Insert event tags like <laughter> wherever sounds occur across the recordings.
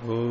सहनावतु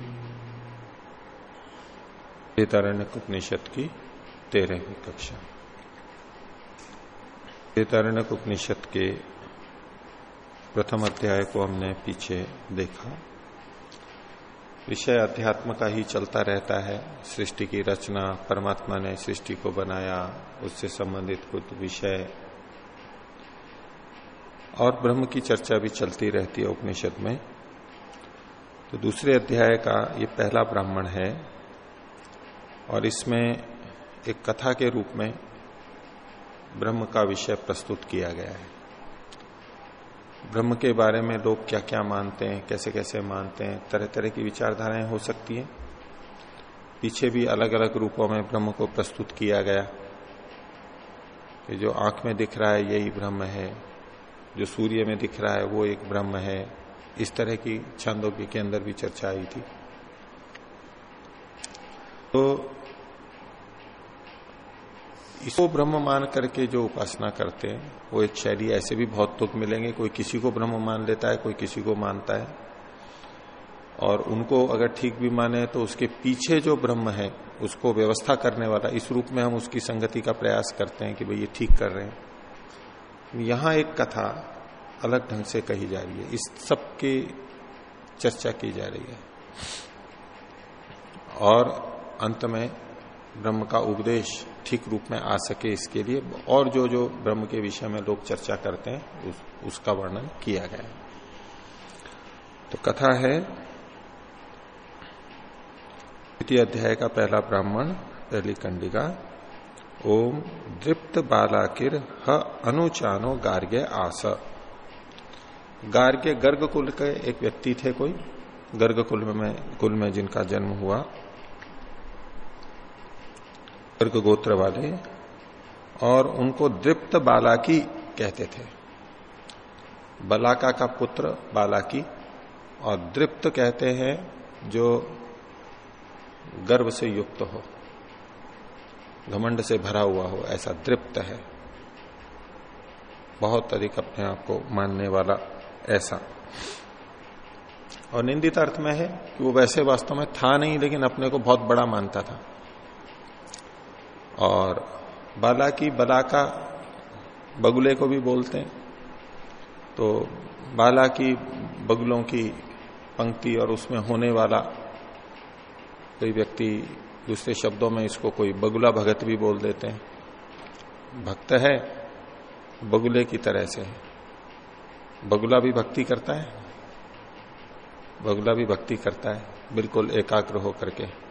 वेतारण्य उपनिषद की तेरहवीं कक्षा। वेतारण्य उपनिषद के प्रथम अध्याय को हमने पीछे देखा। विषय अध्यात्म का ही चलता रहता है। सृष्टि की रचना, परमात्मा ने सृष्टि को बनाया, उससे संबंधित कुछ विषय। और ब्रह्म की चर्चा भी चलती रहती है उपनिषद में। तो दूसरे अध्याय का ये पहला ब्राह्मण है। और इसमें एक कथा के रूप में ब्रह्म का विषय प्रस्तुत किया गया है। ब्रह्म के बारे में लोग क्या क्या मानते हैं कैसे कैसे मानते हैं तरह तरह की विचारधाराएँ हो सकती हैं। पीछे भी अलग अलग रूपों में ब्रह्म को प्रस्तुत किया गया कि जो आँख में दिख रहा है, यही ब्रह्म है। जो सूर्य में दिख रहा है, वो एक ब्रह्म है। इस तरह की छंदों के अंदर भी चर्चा आई थी। तो इसको ब्रह्म मान करके जो उपासना करते हैं, वो एक शैली ऐसे भी बहुत तुक मिलेंगे, कोई किसी को ब्रह्म मान लेता है, कोई किसी को मानता है। और उनको अगर ठीक भी माने तो उसके पीछे जो ब्रह्म है, उसको व्यवस्था करने वाला, इस रूप में हम उसकी संगति का प्रयास करते हैं कि भाई ये ठीक कर रहे हैं। यहाँ एक कथा अलग ढंग से कही जा रही है, इस सब की चर्चा की जा रही है। और अंत में ब्रह्म का उपदेश ठीक रूप में आ सके इसके लिए और जो जो ब्रह्म के विषय में लोग चर्चा करते हैं उस, उसका वर्णन किया गया है। तो कथा है द्वितीय अध्याय का पहला ब्राह्मण पहली कंडिका ओम दृप्त बालाकिर ह अनुचानो गार्ग्य आस। गार्ग्य गर्ग कुल के एक व्यक्ति थे कोई गर्ग कुल में कुल में जिनका जन्म हुआ। गर्ग गोत्र वाले और उनको दृप्त बालाकी कहते थे। बलाका का पुत्र बालाकी और दृप्त कहते हैं जो गर्व से युक्त हो, घमंड से भरा हुआ हो, ऐसा दृप्त है। बहुत अधिक अपने आप को मानने वाला ऐसा। और निंदित अर्थ में है कि वो वैसे वास्तव में था नहीं, लेकिन अपने को बहुत बड़ा मानता था। और बाला की बला का बगुले को भी बोलते हैं। तो बाला की बगुलों की पंक्ति और उसमें होने वाला कोई व्यक्ति दूसरे शब्दों में इसको कोई बगुला भगत भी बोल देते हैं। भक्त है, बगुले की तरह से। बगुला भी भक्ति करता है, बगुला भी भक्ति करता है, बिल्कुल एकाग्र होकर के।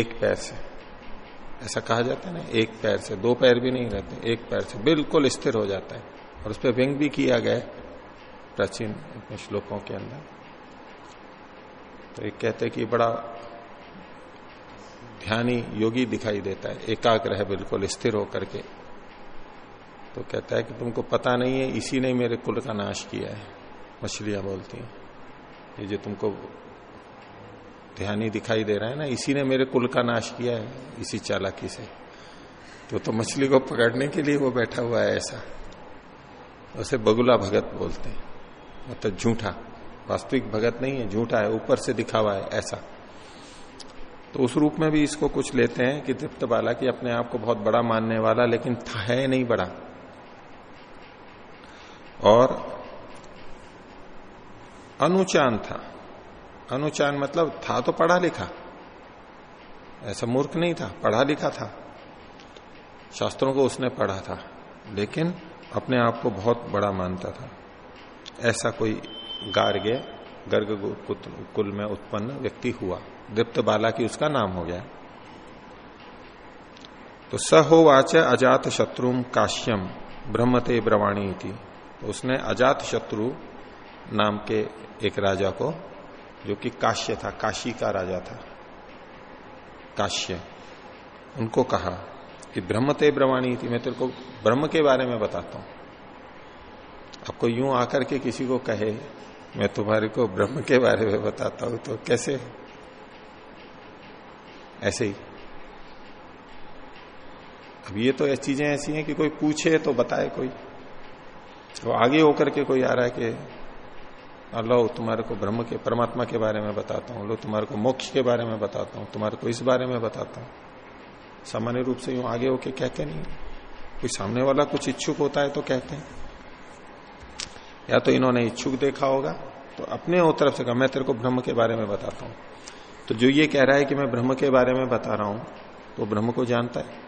एक पैर से। ऐसा कहा जाता है ना, एक पैर से। दो पैर भी नहीं रहते, एक पैर से। बिल्कुल स्थिर हो जाता है। और उस पर व्यंग भी किया गया प्राचीन श्लोकों के अंदर। तो एक कहते कि बड़ा ध्यानी योगी दिखाई देता है। एकाग्र है बिल्कुल, स्थिर होकर के। तो कहता है कि तुमको पता नहीं है इसी ने मेरे कुल का नाश किया है। मछलियाँ बोलती हैं, ये जो तुमको ध्यानी दिखाई दे रहा है ना, इसी ने मेरे कुल का नाश किया है, इसी चालाकी से। तो तो मछली को पकड़ने के लिए वो बैठा हुआ है ऐसा। उसे बगुला भगत बोलते हैं। मतलब झूठा। वास्तविक भगत नहीं है, झूठा है, ऊपर से दिखा हुआ है, ऐसा। तो उस रूप में भी इसको कुछ लेते हैं कि तृप्त बाला की अपने आप को बहुत बड़ा मानने वाला, लेकिन था है नहीं बड़ा। और अनुचान था। अनुचान मतलब था तो पढ़ा लिखा। ऐसा मूर्ख नहीं था, पढ़ा लिखा था। शास्त्रों को उसने पढ़ा था, लेकिन अपने आप को बहुत बड़ा मानता था। ऐसा कोई गार्ग्य गर्ग कुल में उत्पन्न व्यक्ति हुआ। दीप्त बाला की उसका नाम हो गया। तो स हो वाच अजात शत्रु काश्यम ब्रह्मते ब्रवाणी थी तो उसने अजात शत्रु नाम के एक राजा को जो कि काश्य था, काशी का राजा था। काश्य। उनको कहा कि ब्रह्म ते ब्रवाणी थी। मैं तेरे को ब्रह्म के बारे में बताता हूँ। आपको यूँ आकर के किसी को कहे, मैं तुम्हारे को ब्रह्म के बारे में बताता हूँ तो कैसे? ऐसे ही। अब ये तो चीज़ें ऐसी हैं कि कोई पूछे तो बताए कोई। तो आगे होकर के कोई आ रहा है कि लो, तुम्हारे को ब्रह्म के, परमात्मा के बारे में बताता हूँ। लो, तुम्हारे को मोक्ष के बारे में बताता हूँ। तुम्हारे को इस बारे में बताता हूँ। सामान्य रूप से यूँ आगे होके कहते नहीं कोई सामने वाला कुछ इच्छुक होता है तो कहते हैं। या तो इन्होंने इच्छुक देखा होगा तो अपने तरफ़ से कहा, मैं तेरे को ब्रह्म के बारे में बताता हूँ। तो जो ये कह रहा है कि मैं ब्रह्म के बारे में बता रहा हूँ तो ब्रह्म को जानता है।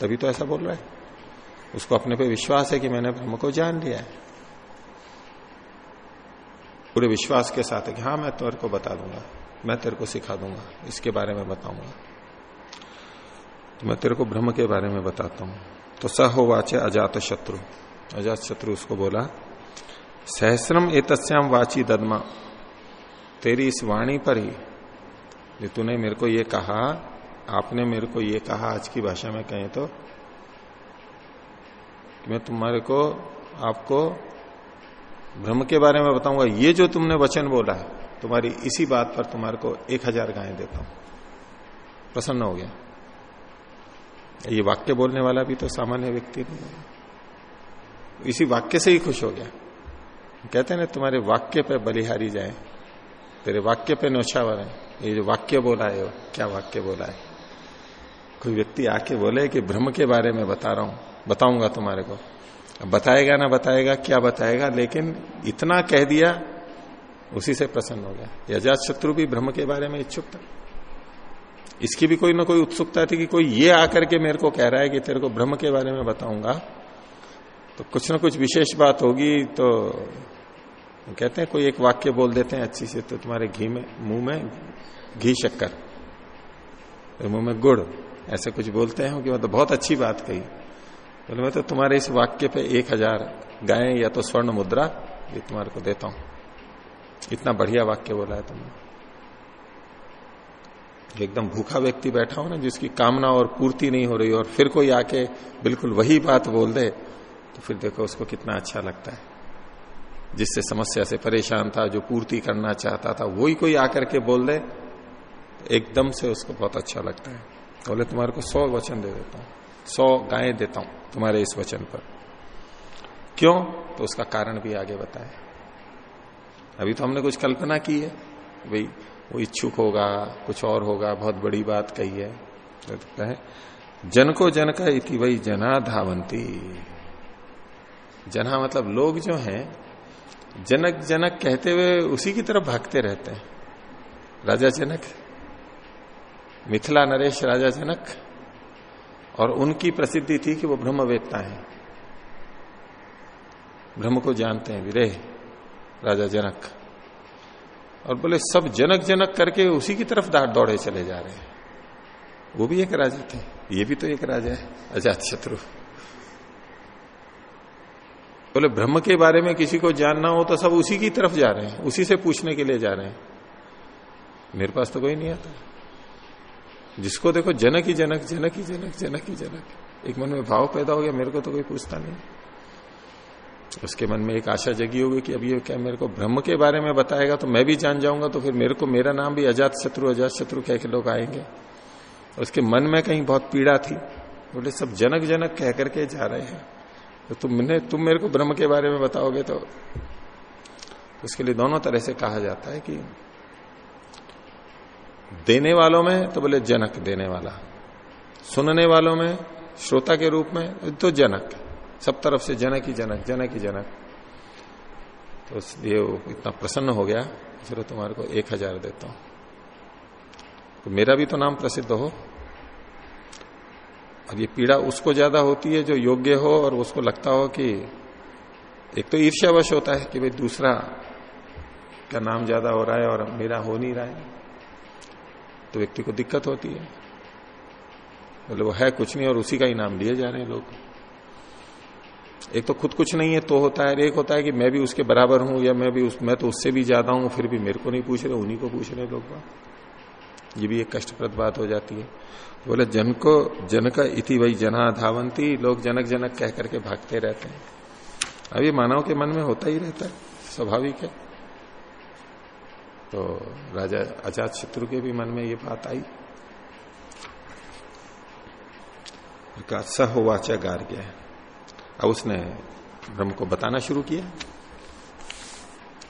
तभी तो ऐसा बोल रहा है। उसको अपने पे विश्वास है कि मैंने ब्रह्म को जान लिया है। पूरे विश्वास के साथ है कि हाँ मैं तेरे को बता दूँगा। मैं तेरे को सिखा दूँगा। इसके बारे में बताऊँगा। तो मैं तेरे को ब्रह्म के बारे में बताता हूँ। तो स हो वाचे अजात शत्रु। अजात शत्रु उसको बोला, सहस्रम एतस्याम वाची ददमा। तेरी इस वाणी पर ही तूने मेरे को ये कहा, आपने मेरे को ये कहा, आज की भाषा में कहें तो कि मैं तुम्हारे को, आपको ब्रह्म के बारे में बताऊँगा। ये जो तुमने वचन बोला है, तुम्हारी इसी बात पर तुम्हारे को एक हज़ार गायें देता हूँ। प्रसन्न हो गया। ये वाक्य बोलने वाला भी तो सामान्य व्यक्ति नहीं है। इसी वाक्य से ही खुश हो गया। कहते ना, तुम्हारे वाक्य पे बलिहारी जाए, तेरे वाक्य पे नौछावर है ये जो वाक्य बोला है, क्या वाक्य बोला है? कोई व्यक्ति आके बोले कि ब्रह्म के बारे में बता रहा हूँ, बताऊँगा तुम्हारे को। बताएगा ना बताएगा, क्या बताएगा, लेकिन इतना कह दिया, उसी से प्रसन्न हो गया। यजात शत्रु भी ब्रह्म के बारे में इच्छुक था। इसकी भी कोई ना कोई उत्सुकता थी कि कोई ये आकर के मेरे को कह रहा है कि तेरे को ब्रह्म के बारे में बताऊँगा। तो कुछ ना कुछ विशेष बात होगी तो कहते हैं, कोई एक वाक्य बोल देते हैं अच्छी से तो तुम्हारे घी में, मुँह में घी शक्कर तो मुँह में गुड़, ऐसे कुछ बोलते हैं कि मतलब बहुत अच्छी बात कही। बोले, मैं तो तुम्हारे इस वाक्य पे एक हज़ार गाय या तो स्वर्ण मुद्रा, ये तुम्हारे को देता हूँ। इतना बढ़िया वाक्य बोला है तुमने। एकदम भूखा व्यक्ति बैठा हो ना, जिसकी कामना और पूर्ति नहीं हो रही, और फिर कोई आके बिल्कुल वही बात बोल दे तो फिर देखो उसको कितना अच्छा लगता है। जिससे समस्या से परेशान था, जो पूर्ति करना चाहता था, वही कोई आकर के बोल दे एकदम से उसको बहुत अच्छा लगता है। बोले, तुम्हारे को सौ वचन दे देता हूँ। सौ गायें देता हूँ तुम्हारे इस वचन पर। क्यों? तो उसका कारण भी आगे बताए अभी तो हमने कुछ कल्पना की है, भाई, वो इच्छुक होगा, कुछ और होगा, बहुत बड़ी बात कही है। तो कहे जन को जन का इति वही जना धावंती। जना मतलब लोग जो हैं, जनक जनक कहते हुए उसी की तरफ़ भागते रहते हैं। राजा जनक, मिथिला नरेश राजा जनक और उनकी प्रसिद्धि थी कि वो ब्रह्मवेत्ता है। ब्रह्म को जानते हैं, विरेह, राजा जनक। और बोले, सब जनक जनक करके उसी की तरफ़ दौड़े चले जा रहे हैं। वो भी एक राजा थे। ये भी तो एक राजा है, अजात शत्रु। बोले, ब्रह्म के बारे में किसी को जानना हो तो सब उसी की तरफ़ जा रहे हैं, उसी से पूछने के लिए जा रहे हैं। मेरे पास तो कोई नहीं आता। जिसको देखो जनक ही जनक जनक ही जनक जनक ही जनक। एक मन में भाव पैदा हो गया, मेरे को तो कोई पूछता नहीं। उसके मन में एक आशा जगी होगी कि अब ये क्या मेरे को ब्रह्म के बारे में बताएगा तो मैं भी जान जाऊँगा तो फिर मेरे को मेरा नाम भी अजात शत्रु अजात शत्रु कह के लोग आएँगे। उसके मन में कहीं बहुत पीड़ा थी। बोले, सब जनक जनक कह करके जा रहे हैं। तो तुमने, तुम मेरे को ब्रह्म के बारे में बताओगे तो उसके लिए दोनों तरह से कहा जाता है कि देने वालों में तो बोले जनक देने वाला। सुनने वालों में, श्रोता के रूप में तो जनक। सब तरफ़ से जनक ही जनक जनक ही जनक। तो इसलिए इतना प्रसन्न हो गया, चलो तुम्हारे को एक हज़ार देता हूँ। तो मेरा भी तो नाम प्रसिद्ध हो। और ये पीड़ा उसको ज़्यादा होती है जो योग्य हो, और उसको लगता हो कि एक तो ईर्ष्यावश होता है कि भाई दूसरा का नाम ज़्यादा हो रहा है और मेरा हो नहीं रहा है। तो व्यक्ति को दिक्कत होती है। मतलब वो है कुछ नहीं और उसी का ही नाम लिए जा रहे हैं लोग। एक तो खुद कुछ नहीं है तो होता है। एक होता है कि मैं भी उसके बराबर हूँ या मैं भी उस, मैं तो उससे भी ज़्यादा हूँ, फिर भी मेरे को नहीं पूछ रहे, उन्हीं को पूछ रहे लोग। ये भी एक कष्टप्रद बात हो जाती है। बोले, जन को, जन का इति वही जना धावंती लोग जनक जनक कह करके भागते रहते हैं। ये मानव के मन में होता ही रहता है, स्वाभाविक है। तो राजा अजात शत्रु के भी मन में ये बात आई। सहोवाचा गार गया अब उसने ब्रह्म को बताना शुरू किया।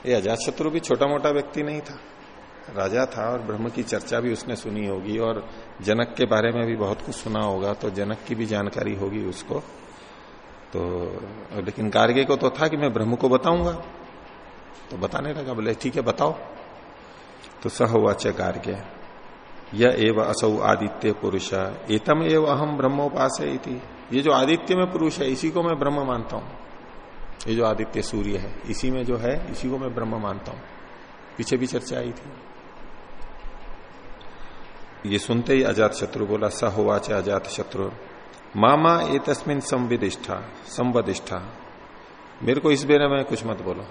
ये अजात शत्रु भी छोटा मोटा व्यक्ति नहीं था। राजा था और ब्रह्म की चर्चा भी उसने सुनी होगी और जनक के बारे में भी बहुत कुछ सुना होगा तो जनक की भी जानकारी होगी उसको। तो लेकिन गार्गे को तो था कि मैं ब्रह्म को बताऊँगा। तो बताने लगा, बोले, ठीक है, बताओ। तो सहोवाच गार्ग्य यह एव असौ आदित्य पुरुष। एतम एव अहम ब्रह्मोपास ये जो आदित्य में पुरुष है, इसी को मैं ब्रह्म मानता हूँ। ये जो आदित्य सूर्य है, इसी में जो है, इसी को मैं ब्रह्म मानता हूँ। पीछे भी चर्चा आई थी। ये सुनते ही अजात शत्रु बोला स होवाच अजात शत्रु। मामा ए तस्मिन संविदिष्ठा, संवदिष्ठा। मेरे को इस बेरे में कुछ मत बोलो।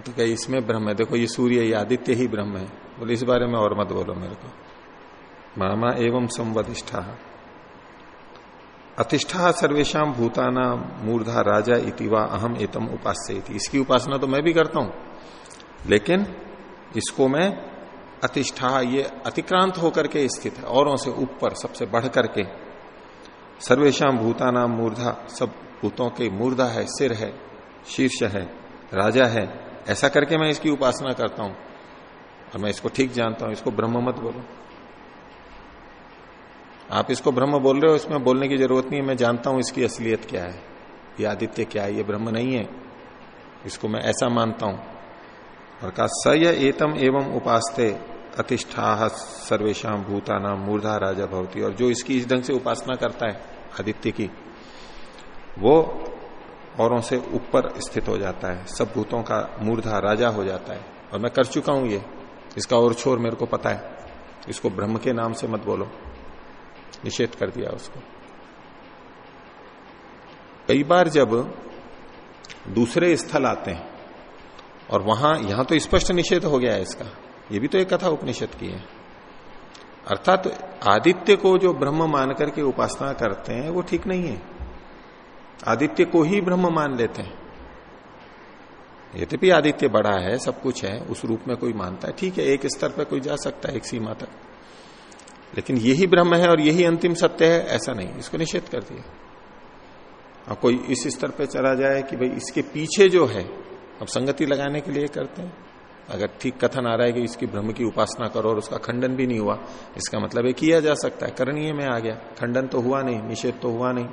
तो क्या इसमें ब्रह्म है। देखो, ये सूर्य ये आदित्य ही ब्रह्म है। बोले, इस बारे में और मत बोलो मेरे को। मामा एवं संवदिष्ठा अतिष्ठा सर्वेशा भूताना मूर्धा राजा इतिवा अहम एतम उपास्य इसकी उपासना तो मैं भी करता हूँ। लेकिन इसको मैं अतिष्ठा, ये अतिक्रांत होकर के स्थित है। औरों से ऊपर, सबसे बढ़ करके। सर्वेशा भूताना मूर्धा, सब भूतों के मूर्धा है, सिर है, शीर्ष है, राजा है। ऐसा करके मैं इसकी उपासना करता हूँ और मैं इसको ठीक जानता हूँ, इसको ब्रह्म मत बोलो। आप इसको ब्रह्म बोल रहे हो, इसमें बोलने की ज़रूरत नहीं है, मैं जानता हूँ इसकी असलियत क्या है, ये आदित्य क्या है, ये ब्रह्म नहीं है, इसको मैं ऐसा मानता हूँ। और कहा, स एतम एवं उपासते अतिष्ठा सर्वेशा भूताना मूर्धा राजा भवती। और जो इसकी इस ढंग से उपासना करता है, आदित्य की, वो औरों से ऊपर स्थित हो जाता है। सब भूतों का मूर्धा राजा हो जाता है। और मैं कर चुका हूँ ये। इसका और छोर मेरे को पता है। इसको ब्रह्म के नाम से मत बोलो। निषेध कर दिया उसको। कई बार जब दूसरे स्थल आते हैं, और वहाँ यहाँ तो स्पष्ट निषेध हो गया है इसका। ये भी तो एक कथा उपनिषद की है। अर्थात तो आदित्य को जो ब्रह्म मान करके उपासना करते हैं, वो ठीक नहीं है। आदित्य को ही ब्रह्म मान लेते हैं। यद्यपि आदित्य बड़ा है, सब कुछ है, उस रूप में कोई मानता है, ठीक है, एक स्तर पर कोई जा सकता है, एक सीमा तक। लेकिन यही ब्रह्म है और यही अंतिम सत्य है, ऐसा नहीं, इसको निषेध कर दिया। और कोई इस स्तर पर चला जाए कि भाई इसके पीछे जो है, अब संगति लगाने के लिए करते हैं। अगर ठीक कथन आ रहा है कि इसकी ब्रह्म की उपासना करो और उसका खंडन भी नहीं हुआ, इसका मतलब है किया जा सकता है, करणीय में आ गया, खंडन तो हुआ नहीं, निषेध तो हुआ नहीं।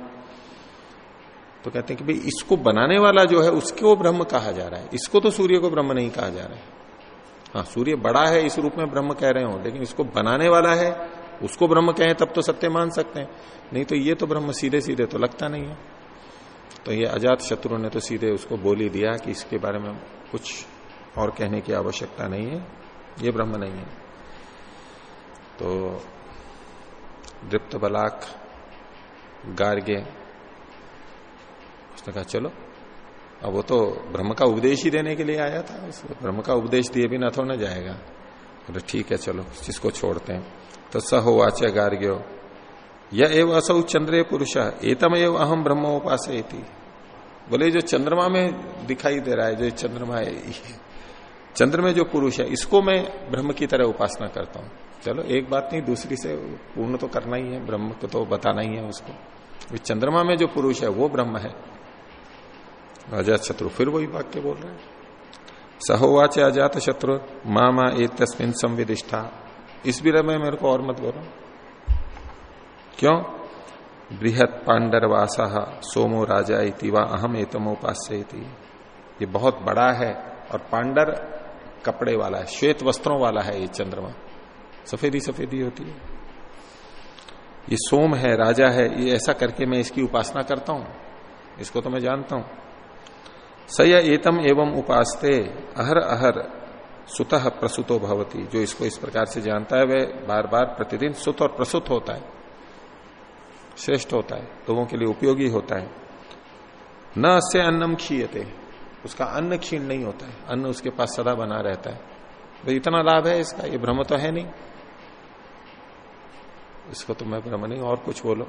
तो कहते हैं कि भाई, इसको बनाने वाला जो है, उसको ब्रह्म कहा जा रहा है। इसको तो सूर्य को ब्रह्म नहीं कहा जा रहा है। हाँ सूर्य बड़ा है, इस रूप में ब्रह्म कह रहे हो, लेकिन इसको बनाने वाला है, उसको ब्रह्म कहें, तब तो सत्य मान सकते हैं। नहीं तो ये तो ब्रह्म सीधे सीधे तो लगता नहीं है। तो ये अजात शत्रु ने तो सीधे उसको बोल दिया कि इसके बारे में कुछ और कहने की आवश्यकता नहीं है, ये ब्रह्म नहीं है। तो दृप्त बलाक, गार्गे उसने कहा, चलो। अब वो तो ब्रह्म का उपदेश ही देने के लिए आया था। ब्रह्म का उपदेश दिए बिना थोड़ा जाएगा। बोले, ठीक है, चलो, जिसको छोड़ते हैं। तो स हो वाच्य गार्ग्यो यह एवं असौ चंद्रे पुरुष एतम एव अहम ब्रह्म उपास बोले, जो चंद्रमा में दिखाई दे रहा है, जो चंद्रमा है, चंद्र में जो पुरुष है, इसको मैं ब्रह्म की तरह उपासना करता हूँ। चलो, एक बात नहीं, दूसरी से पूर्ण तो करना ही है, ब्रह्म को तो बताना ही है उसको। चंद्रमा में जो पुरुष है, वो ब्रह्म है। अजात शत्रु फिर वही वाक्य बोल रहे हैं। सहोवाच अजात शत्रु, मामा ए तस्मिन संविदिष्ठा। इस विरह में मेरे को और मत बोलो। क्यों? बृहत पांडरवासा सोमो राजा इतिवा अहम एतमोपास्य ये बहुत बड़ा है और पांडर कपड़े वाला है, श्वेत वस्त्रों वाला है ये चंद्रमा। सफेदी सफेदी होती है। ये सोम है, राजा है, ये ऐसा करके मैं इसकी उपासना करता हूँ। इसको तो मैं जानता हूँ। सय एतम एवं उपासते। अहर अहर, सुतः प्रसुतो भवती। जो इसको इस प्रकार से जानता है, वह बार बार प्रतिदिन सुत और प्रसुत होता है। श्रेष्ठ होता है। लोगों के लिए उपयोगी होता है। न अस्य अन्नम खीयते। उसका अन्न क्षीण नहीं होता है। अन्न उसके पास सदा बना रहता है। तो इतना लाभ है इसका? ये भ्रम तो है नहीं। इसको तो मैं भ्रम नहीं, और कुछ बोलो।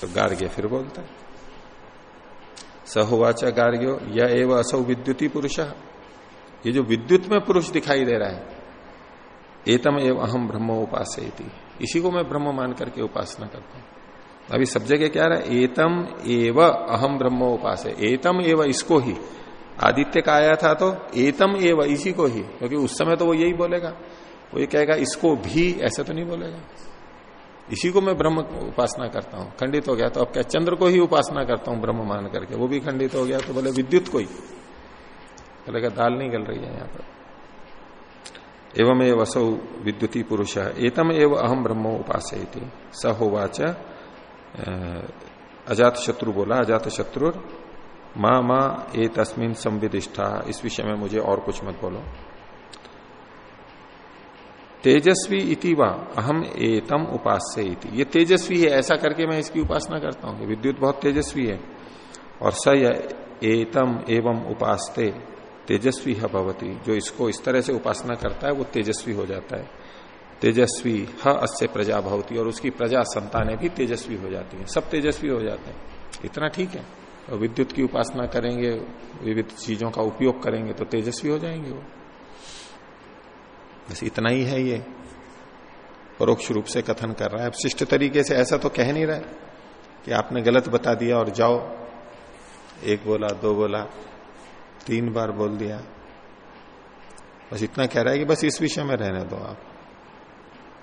तो गार्ग्य फिर बोलता है। सहोवाच गार्ग्यो या एवं असौ विद्युती पुरुष। ये जो विद्युत में पुरुष दिखाई दे रहा है एतम एवं अहम ब्रह्म उपास इसी को मैं ब्रह्म मान करके उपासना करता हूँ। अभी सब जगह क्या रहा है? एतम एव अहम ब्रह्म उपास एतम एव इसको ही। आदित्य का आया था तो एतम एव इसी को ही। क्योंकि उस समय तो वो यही बोलेगा। वो ये कहेगा, इसको भी, ऐसा तो नहीं बोलेगा। इसी को मैं ब्रह्म उपासना करता हूँ। खंडित हो गया तो अब क्या चंद्र को ही उपासना करता हूँ ब्रह्म मान करके? वो भी खंडित हो गया तो बोले विद्युत को ही बोलेगा दाल नहीं गल रही है यहाँ पर। एवं एव असौ विद्युती पुरुष एतम एव अहम ब्रह्म उपास स होवाच अजात शत्रु बोला अजात शत्रु माँ माँ ए तस्मिन संविदिष्ठा। इस विषय में मुझे और कुछ मत बोलो। तेजस्वी इति वा अहम एतम उपास्य इति ये तेजस्वी है, ऐसा करके मैं इसकी उपासना करता हूँ विद्युत बहुत तेजस्वी है। और स एतम एवं उपासते, तेजस्वी है भवती। जो इसको इस तरह से उपासना करता है, वो तेजस्वी हो जाता है। तेजस्वी ह अस्य प्रजा भवती, और उसकी प्रजा संतानें भी तेजस्वी हो जाती हैं। सब तेजस्वी हो जाते हैं। इतना ठीक है। और विद्युत की उपासना करेंगे, विविध चीज़ों का उपयोग करेंगे तो तेजस्वी हो जाएँगे वो। बस इतना ही है ये। परोक्ष रूप से कथन कर रहा है। अब शिष्ट तरीके से ऐसा तो कह नहीं रहा है कि आपने गलत बता दिया और जाओ। एक बोला, दो बोला, तीन बार बोल दिया। बस इतना कह रहा है कि बस इस विषय में रहने दो आप।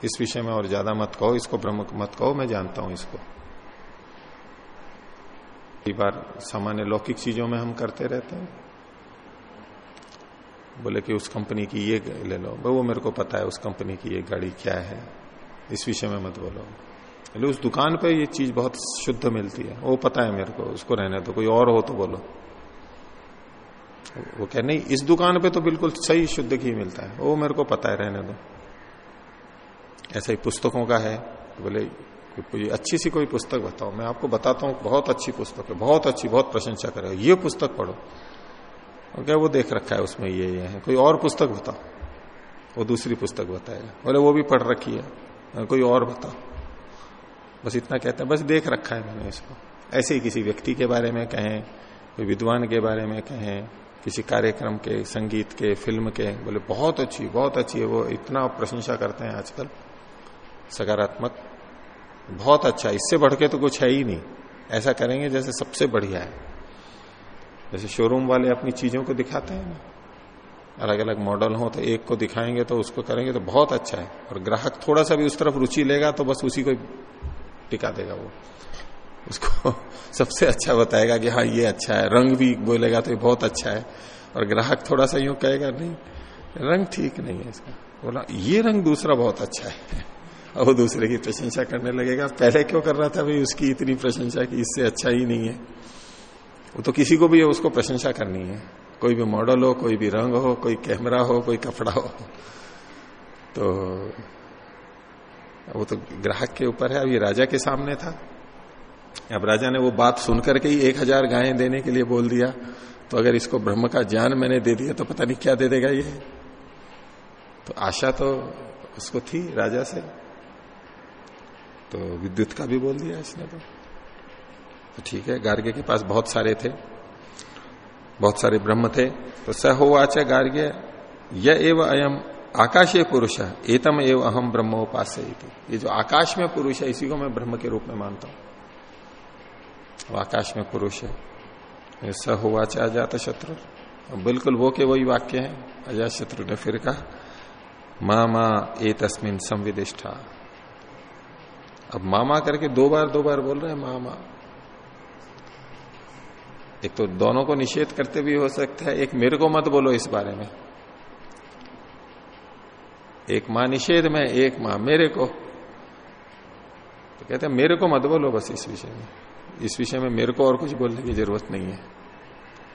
इस विषय में और ज़्यादा मत कहो, इसको ब्रह्म मत कहो, मैं जानता हूँ इसको। कई बार सामान्य लौकिक चीज़ों में हम करते रहते हैं। बोले कि उस कंपनी की ये ले लो। वो मेरे को पता है उस कंपनी की ये गाड़ी क्या है। इस विषय में मत बोलो। बोले, उस दुकान पे ये चीज़ बहुत शुद्ध मिलती है। वो पता है मेरे को, उसको रहने दो, कोई और हो तो बोलो। वो कह, नहीं, इस दुकान पे तो बिल्कुल सही शुद्ध घी मिलता है। वो मेरे को पता है, रहने दो। ऐसा ही पुस्तकों का है। बोले, कोई अच्छी सी कोई पुस्तक बताओ। मैं आपको बताता हूँ, बहुत अच्छी पुस्तक है, बहुत अच्छी, बहुत प्रशंसा करे ये पुस्तक पढ़ो। और क्या वो देख रखा है उसमें ये ये है। कोई और पुस्तक बताओ। वो दूसरी पुस्तक बताएगा बोले, वो भी पढ़ रखी है। कोई और बताओ। बस इतना कहते हैं। बस देख रखा है मैंने इसको। ऐसे ही किसी व्यक्ति के बारे में कहें, कोई विद्वान के बारे में कहें, किसी कार्यक्रम के, संगीत के, फ़िल्म के। बोले, बहुत अच्छी बहुत अच्छी है वो। इतना प्रशंसा करते हैं आजकल। सकारात्मक। बहुत अच्छा। इससे बढ़ के तो कुछ है ही नहीं। ऐसा करेंगे जैसे सबसे बढ़िया है। जैसे शोरूम वाले अपनी चीज़ों को दिखाते हैं ना। अलग अलग मॉडल हो तो एक को दिखाएँगे तो उसको करेंगे तो बहुत अच्छा है। और ग्राहक थोड़ा सा भी उस तरफ़ रुचि लेगा तो बस उसी को टिका देगा वो। उसको <laughs> सबसे अच्छा बताएगा कि हाँ ये अच्छा है। रंग भी बोलेगा तो ये बहुत अच्छा है। और ग्राहक थोड़ा सा यूँ कहेगा, नहीं, रंग ठीक नहीं है इसका। बोला, ये रंग दूसरा बहुत अच्छा है। <laughs> और वो दूसरे की प्रशंसा करने लगेगा। पहले क्यों कर रहा था भाई? उसकी इतनी प्रशंसा की, इससे अच्छा ही नहीं है। वो तो किसी को भी उसको प्रशंसा करनी है। कोई भी मॉडल हो, कोई भी रंग हो, कोई कैमरा हो, कोई कपड़ा हो तो वो तो ग्राहक के ऊपर है। अब ये राजा के सामने था। अब राजा ने वो बात सुनकर के ही एक हज़ार गायें देने के लिए बोल दिया। तो अगर इसको ब्रह्म का ज्ञान मैंने दे दिया तो पता नहीं क्या दे देगा ये। तो आशा तो उसको थी राजा से। तो विद्युत का भी बोल दिया इसने तो। तो ठीक है, गार्ग्य के पास बहुत सारे थे, बहुत सारे ब्रह्म थे तो स होवाच गार्ग्य, य एव अयम आकाशीय पुरुष है एतम एव अहम ब्रह्मोपास्य ये जो आकाश में पुरुष है, इसी को मैं ब्रह्म के रूप में मानता हूँ। आकाश में पुरुष है स होवाच अजात शत्रु। बिल्कुल वो के वही वाक्य है, अजात शत्रु ने फिर कहा माँ माँ ए तस्मिन संविदिष्ठा। अब मामा करके दो बार दो बार बोल रहे हैं, मामा। एक तो दोनों को निषेध करते भी हो सकता है। एक मेरे को मत बोलो इस बारे में। एक माँ निषेध में, एक माँ मेरे को। तो कहते हैं, मेरे को मत बोलो बस इस विषय में। इस विषय में मेरे को और कुछ बोलने की ज़रूरत नहीं है।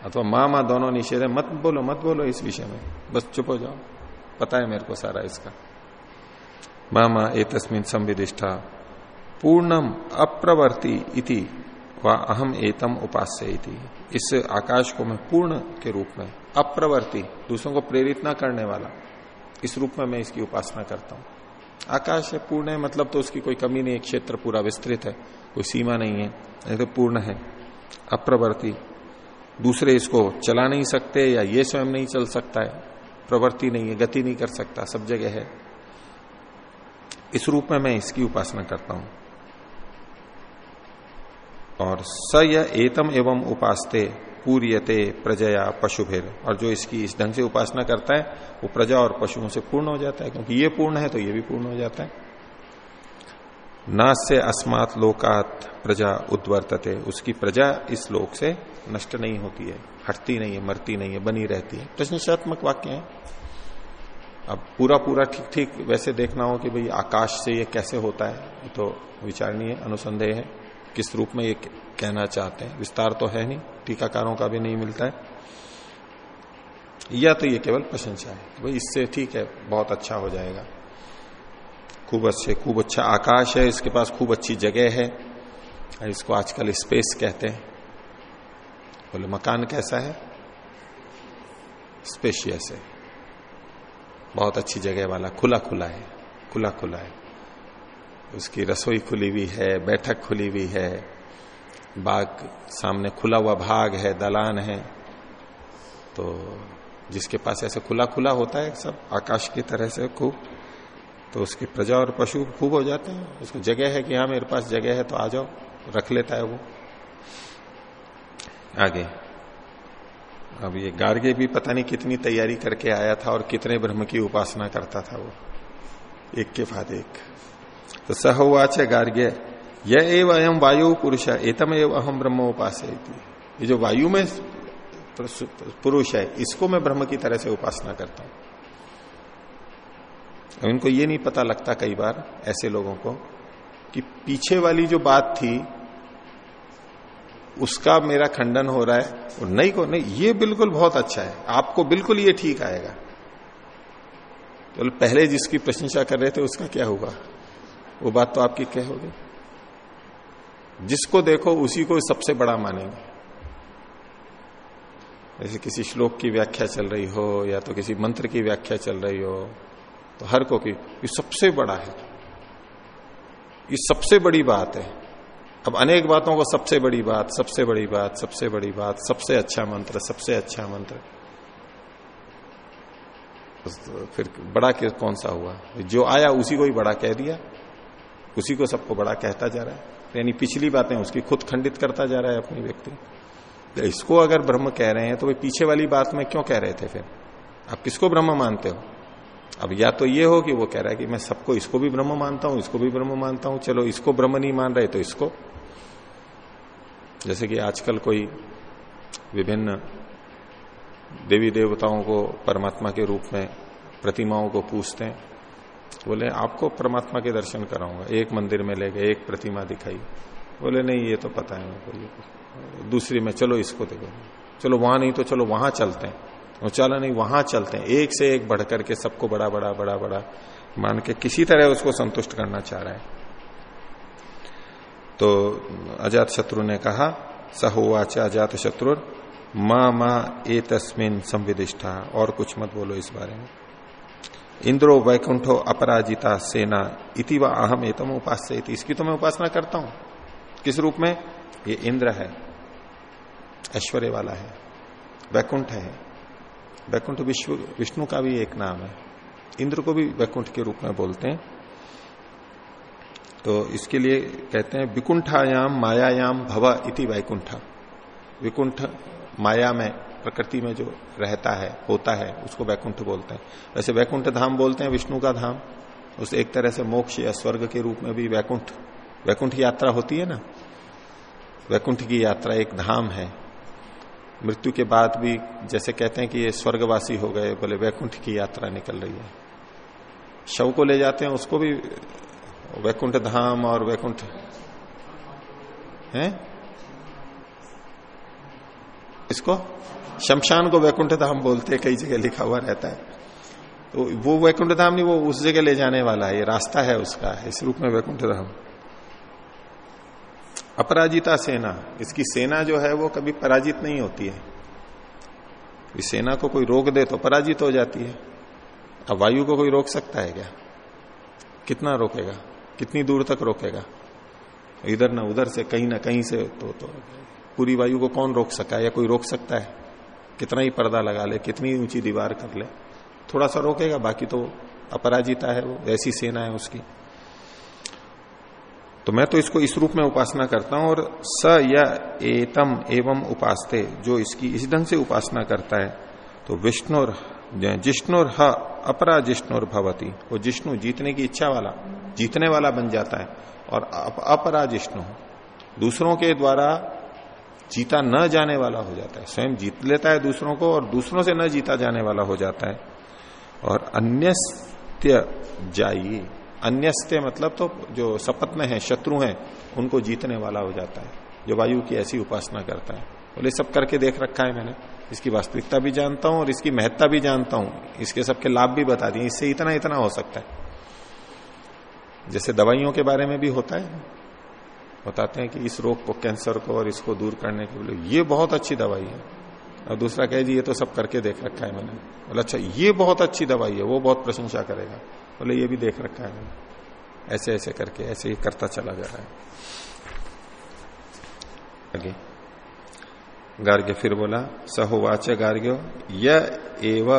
अथवा माँ माँ दोनों निषेध है, मत बोलो मत बोलो इस विषय में। बस चुप हो जाओ। पता है मेरे को सारा इसका। माँ माँ ए तस्मिन संविदिष्ठा पूर्णम अप्रवर्ती इति। व अहम एतम उपास्य इस आकाश को मैं पूर्ण के रूप में, अप्रवर्ती, दूसरों को प्रेरित ना करने वाला, इस रूप में मैं इसकी उपासना करता हूँ। आकाश है, पूर्ण है मतलब तो उसकी कोई कमी नहीं है क्षेत्र पूरा विस्तृत है, कोई सीमा नहीं है तो पूर्ण है, अप्रवर्ती। दूसरे इसको चला नहीं सकते या ये स्वयं नहीं चल सकता है प्रवृत्ति नहीं है, गति नहीं कर सकता, सब जगह है। इस रूप में मैं इसकी उपासना करता हूँ। और स एतम एवं उपासते पूर्यते प्रजया पशुभेर। और जो इसकी इस ढंग से उपासना करता है, वो प्रजा और पशुओं से पूर्ण हो जाता है, क्योंकि ये पूर्ण है तो ये भी पूर्ण हो जाता है। नास्य अस्मात लोकात प्रजा उद्वर्तते। उसकी प्रजा इस लोक से नष्ट नहीं होती है, हटती नहीं है, मरती नहीं है, बनी रहती है। प्रश्निशात्मक वाक्य है। अब पूरा पूरा ठीक ठीक वैसे देखना हो कि भाई आकाश से ये कैसे होता है तो विचारणीय अनुसंदेह है। किस रूप में ये कहना चाहते हैं? विस्तार तो है नहीं, टीकाकारों का भी नहीं मिलता है। या तो ये केवल प्रशंसा है भाई इससे ठीक है, बहुत अच्छा हो जाएगा। खूब अच्छे, खूब अच्छा आकाश है, इसके पास खूब अच्छी जगह है इसको आजकल स्पेस कहते हैं। बोले, मकान कैसा है? स्पेशियस है। बहुत अच्छी जगह वाला खुला खुला है खुला खुला है। उसकी रसोई खुली हुई है, बैठक खुली हुई है, बाग सामने खुला हुआ भाग है, दलान है तो जिसके पास ऐसे खुला खुला होता है सब, आकाश की तरह से खूब तो उसकी प्रजा और पशु खूब हो जाते हैं। उसको जगह है कि हाँ मेरे पास जगह है तो आ जाओ, रख लेता है वो। आगे। अब ये गार्गे भी पता नहीं कितनी तैयारी करके आया था और कितने ब्रह्म की उपासना करता था वो। एक के बाद एक। तो सहवाच गार्ग्य यह एव अयम वायु पुरुष है एतम एव अहम ब्रह्म उपास ये जो वायु में पुरुष है, इसको मैं ब्रह्म की तरह से उपासना करता हूँ। इनको ये नहीं पता लगता कई बार, ऐसे लोगों को, कि पीछे वाली जो बात थी, उसका मेरा खंडन हो रहा है, और नहीं को, नहीं, ये बिल्कुल बहुत अच्छा है, आपको बिल्कुल ये ठीक आएगा। तो पहले जिसकी प्रशंसा कर रहे थे, उसका क्या होगा वो बात तो आपकी क्या होगी जिसको देखो, उसी को सबसे बड़ा मानेंगे। जैसे किसी श्लोक की व्याख्या चल रही हो, या तो किसी मंत्र की व्याख्या चल रही हो तो हर को की, ये सबसे बड़ा है। ये सबसे बड़ी बात है। अब अनेक बातों को सबसे बड़ी बात, सबसे बड़ी बात, सबसे बड़ी बात, सबसे अच्छा मंत्र, सबसे अच्छा मंत्र। तो फिर बड़ा कौन सा हुआ? जो आया, उसी को ही बड़ा कह दिया। उसी को सबको बड़ा कहता जा रहा है। यानी पिछली बातें उसकी खुद खंडित करता जा रहा है अपनी व्यक्ति। तो इसको अगर ब्रह्म कह रहे हैं तो वे पीछे वाली बात में क्यों कह रहे थे फिर? आप किसको ब्रह्म मानते हो? अब या तो ये हो कि वो कह रहा है कि मैं सबको, इसको भी ब्रह्म मानता हूँ, इसको भी ब्रह्म मानता हूँ। चलो, इसको ब्रह्म नहीं मान रहे तो इसको। जैसे कि आजकल कोई विभिन्न देवी देवताओं को परमात्मा के रूप में प्रतिमाओं को पूछते हैं। बोले, आपको परमात्मा के दर्शन कराऊँगा। एक मंदिर में ले गए एक प्रतिमा दिखाई। बोले, नहीं, ये तो पता है मेरे दूसरी में, चलो इसको देखो। चलो वहाँ नहीं तो चलो वहाँ चलते हैं। और चलो, नहीं, वहाँ चलते हैं। एक से एक बढ़कर के सबको बड़ा बड़ा बड़ा बड़ा मान के किसी तरह उसको संतुष्ट करना चाह रहा है। तो अजात शत्रु ने कहा सहोवाच अजात शत्रु माँ माँ ए तस्मिन संविदिष्ठा। और कुछ मत बोलो इस बारे में। इंद्रो वैकुंठो अपराजिता सेना इति व अहम एतम उपास्य इसकी तो मैं उपासना करता हूँ। किस रूप में? ये इंद्र है। ऐश्वर्य वाला है। वैकुंठ है। वैकुंठ विश्व, विष्णु का भी एक नाम है। इंद्र को भी वैकुंठ के रूप में बोलते हैं। तो इसके लिए कहते हैं विकुंठायाम मायायाम भव इति वैकुंठ। विकुंठ माया में प्रकृति में जो रहता है, होता है, उसको वैकुंठ बोलते हैं। वैसे वैकुंठ धाम बोलते हैं, विष्णु का धाम। उस एक तरह से मोक्ष या स्वर्ग के रूप में भी वैकुंठ वैकुंठ यात्रा होती है ना? वैकुंठ की यात्रा एक धाम है। मृत्यु के बाद भी जैसे कहते हैं कि ये स्वर्गवासी हो गए, बोले वैकुंठ की यात्रा निकल रही है। शव को ले जाते हैं, उसको भी वैकुंठ धाम और वैकुंठ। है? इसको? शमशान को वैकुंठ धाम बोलते हैं कई जगह लिखा हुआ रहता है। तो वो वैकुंठ धाम नहीं वो उस जगह ले जाने वाला है ये रास्ता है उसका इस रूप में वैकुंठ धाम अपराजिता सेना इसकी सेना जो है वो कभी पराजित नहीं होती है। सेना को कोई रोक दे तो पराजित हो जाती है। अब वायु को कोई रोक सकता है क्या? कितना रोकेगा? कितनी दूर तक रोकेगा? इधर ना उधर से कहीं ना कहीं से तो, तो पूरी वायु को कौन रोक सका या कोई रोक सकता है? कितना ही पर्दा लगा ले, कितनी ऊँची दीवार कर ले। थोड़ा सा रोकेगा, बाकी तो अपराजिता है वो, ऐसी सेना है उसकी। तो मैं तो इसको इस रूप में उपासना करता हूँ और स या एतम एवं उपासते, जो इसकी इस ढंग से उपासना करता है। तो विष्णुर, जिष्णुर ह अपरा जिष्णुर भवती। वो जिष्णु जीतने की इच्छा वाला, जीतने वाला बन जाता है और अपरा जिष्णु दूसरों के द्वारा जीता न जाने वाला हो जाता है। स्वयं जीत लेता है दूसरों को और दूसरों से न जीता जाने वाला हो जाता है। और अन्यस्त्य जाइए अन्यस्त्य मतलब तो जो शपथ में है, शत्रु हैं, उनको जीतने वाला हो जाता है। जो वायु की ऐसी उपासना करता है। बोले, सब करके देख रखा है मैंने। इसकी वास्तविकता भी जानता हूँ और इसकी महत्ता भी जानता हूँ। इसके सबके लाभ भी बता दिए। इससे इतना इतना हो सकता है। जैसे दवाइयों के बारे में भी होता है। बताते हैं कि इस रोग को, कैंसर को और इसको दूर करने के लिए, ये बहुत अच्छी दवाई है। और दूसरा कहे जी, ये तो सब करके देख रखा है मैंने। बोले अच्छा ये बहुत अच्छी दवाई है, वो बहुत प्रशंसा करेगा। बोले, ये भी देख रखा है मैंने। ऐसे ऐसे करके, ऐसे ही करता चला जा रहा है। आगे। गार्ग्य फिर बोला सहोवाच गार्ग्यो, य एव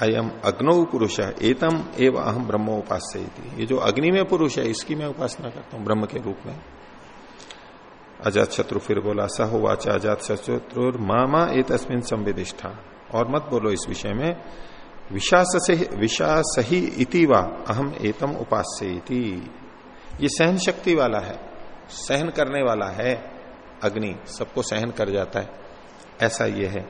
अयम अग्नो पुरुष है एतम एव अहम ब्रह्म उपास्य ये जो अग्नि में पुरुष है, इसकी मैं उपासना करता हूँ, ब्रह्म के रूप में। अजात शत्रु फिर बोला, सहोवाच अजात शत्रु मामा ए तस्मिन संवेदिष्ठा। और मत बोलो इस विषय में, विशास से, विशास ही इति वा अहम एतम उपास्य इति ये सहन शक्ति वाला है, सहन करने वाला है अग्नि, सबको सहन कर जाता है। ऐसा ये है।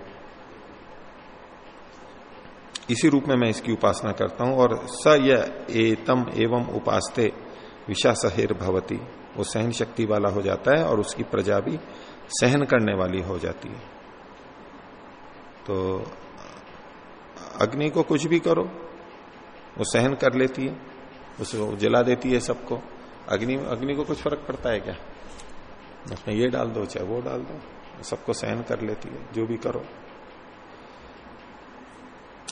इसी रूप में मैं इसकी उपासना करता हूँ, और स य एतम एवं उपासते विशासहिर भवती वो सहन शक्ति वाला हो जाता है और उसकी प्रजा भी सहन करने वाली हो जाती है। तो अग्नि को कुछ भी करो, वो सहन कर लेती है, उसको जला देती है सबको। अग्नि अग्नि को कुछ फ़र्क पड़ता है क्या? उसमें ये डाल दो, चाहे वो डाल दो, सबको सहन कर लेती है, जो भी करो।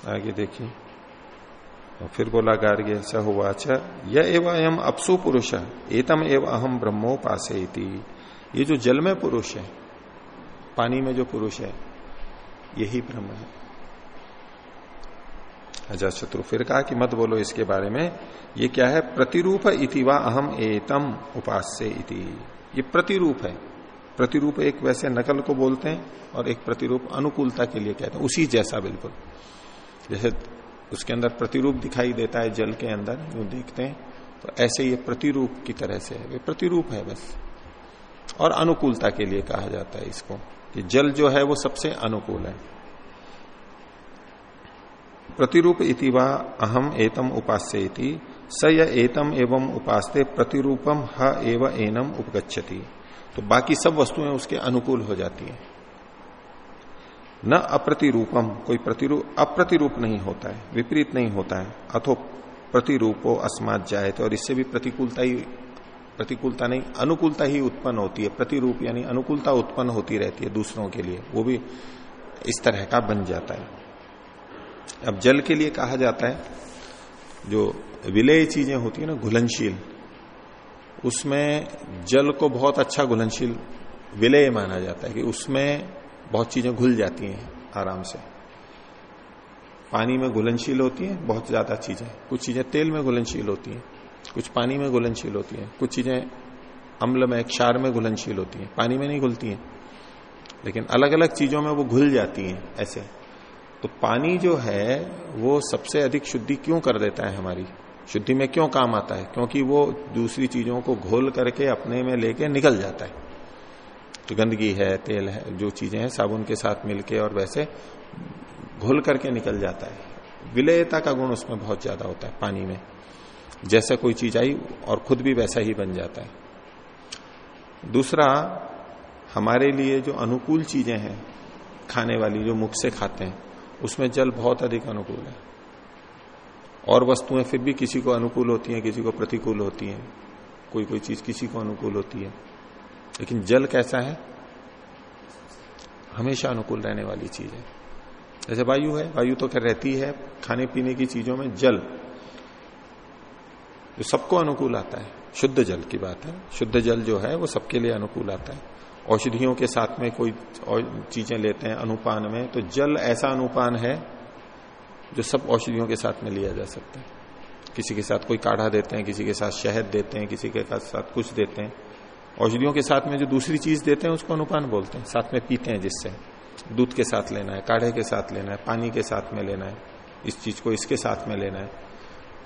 आगे देखिए। और फिर बोला गार्ग्य स हुआच यह एवं एम अपसु पुरुष। एतम एवं अहम ब्रह्मोपासे ये जो जल में पुरुष है, पानी में जो पुरुष है, यही ब्रह्म है। अजा शत्रु, फिर कहा कि मत बोलो इसके बारे में। ये क्या है? प्रतिरूप इतिवा अहम एतम उपास्य इति ये प्रतिरूप है। प्रतिरूप एक वैसे नकल को बोलते हैं और एक प्रतिरूप अनुकूलता के लिए कहते हैं। उसी जैसा बिल्कुल। जैसे उसके अंदर प्रतिरूप दिखाई देता है जल के अंदर जो देखते हैं। तो ऐसे ये प्रतिरूप की तरह से है। वे प्रतिरूप है बस। और अनुकूलता के लिए कहा जाता है इसको कि जल जो है वो सबसे अनुकूल है। प्रतिरूप इतिवा अहम एतम उपास्य इति स य एतम एवं उपास्ते प्रतिरूपम ह एव एनम उपगछति तो बाकी सब वस्तुएँ उसके अनुकूल हो जाती है। न अप्रतिरूपम, कोई प्रतिरूप, अप्रतिरूप नहीं होता है, विपरीत नहीं होता है। अथो प्रतिरूपो अस्मात जाए तो और इससे भी प्रतिकूलता ही, प्रतिकूलता नहीं, अनुकूलता ही उत्पन्न होती है। प्रतिरूप यानी अनुकूलता उत्पन्न होती रहती है दूसरों के लिए। वो भी इस तरह का बन जाता है। अब जल के लिए कहा जाता है, जो विलय चीज़ें होती है ना, घुलनशील, उसमें जल को बहुत अच्छा घुलनशील विलय माना जाता है कि उसमें बहुत चीज़ें घुल जाती हैं आराम से। पानी में घुलनशील होती है, बहुत ज़्यादा चीज़ें। कुछ चीज़ें तेल में घुलनशील होती हैं, कुछ पानी में घुलनशील होती हैं, कुछ चीज़ें अम्ल में क्षार में घुलनशील होती हैं। पानी में नहीं घुलती हैं, लेकिन अलग अलग चीज़ों में वो घुल जाती हैं ऐसे। तो पानी जो है, वो सबसे अधिक शुद्धि क्यों कर देता है हमारी? शुद्धि में क्यों काम आता है? क्योंकि वो दूसरी चीज़ों को घोल करके अपने में लेके निकल जाता है। तो गंदगी है, तेल है, जो चीज़ें हैं, साबुन के साथ मिलके और वैसे घुल करके निकल जाता है। विलयता का गुण उसमें बहुत ज़्यादा होता है पानी में। जैसा कोई चीज़ आई और खुद भी वैसा ही बन जाता है। दूसरा, हमारे लिए जो अनुकूल चीज़ें हैं, खाने वाली जो मुख से खाते हैं, उसमें जल बहुत अधिक अनुकूल है। और वस्तुएँ फिर भी किसी को अनुकूल होती हैं, किसी को प्रतिकूल होती हैं। कोई कोई चीज़ किसी को अनुकूल होती है। लेकिन जल कैसा है? हमेशा अनुकूल रहने वाली चीज़ है। जैसे वायु है, वायु तो क्या रहती है खाने पीने की चीज़ों में जल, जो सबको अनुकूल आता है। शुद्ध जल की बात है। शुद्ध जल जो है, वो सबके लिए अनुकूल आता है। औषधियों के साथ में कोई चीज़ें लेते हैं अनुपान में तो जल ऐसा अनुपान है, जो सब औषधियों के साथ में लिया जा सकता है। किसी के साथ कोई काढ़ा देते हैं, किसी के साथ शहद देते हैं, किसी के साथ कुछ देते हैं। औषधियों के साथ में जो दूसरी चीज़ देते हैं, उसको अनुपान बोलते हैं। साथ में पीते हैं जिससे। दूध के साथ लेना है, काढ़े के साथ लेना है, पानी के साथ में लेना है, इस चीज़ को इसके साथ में लेना है।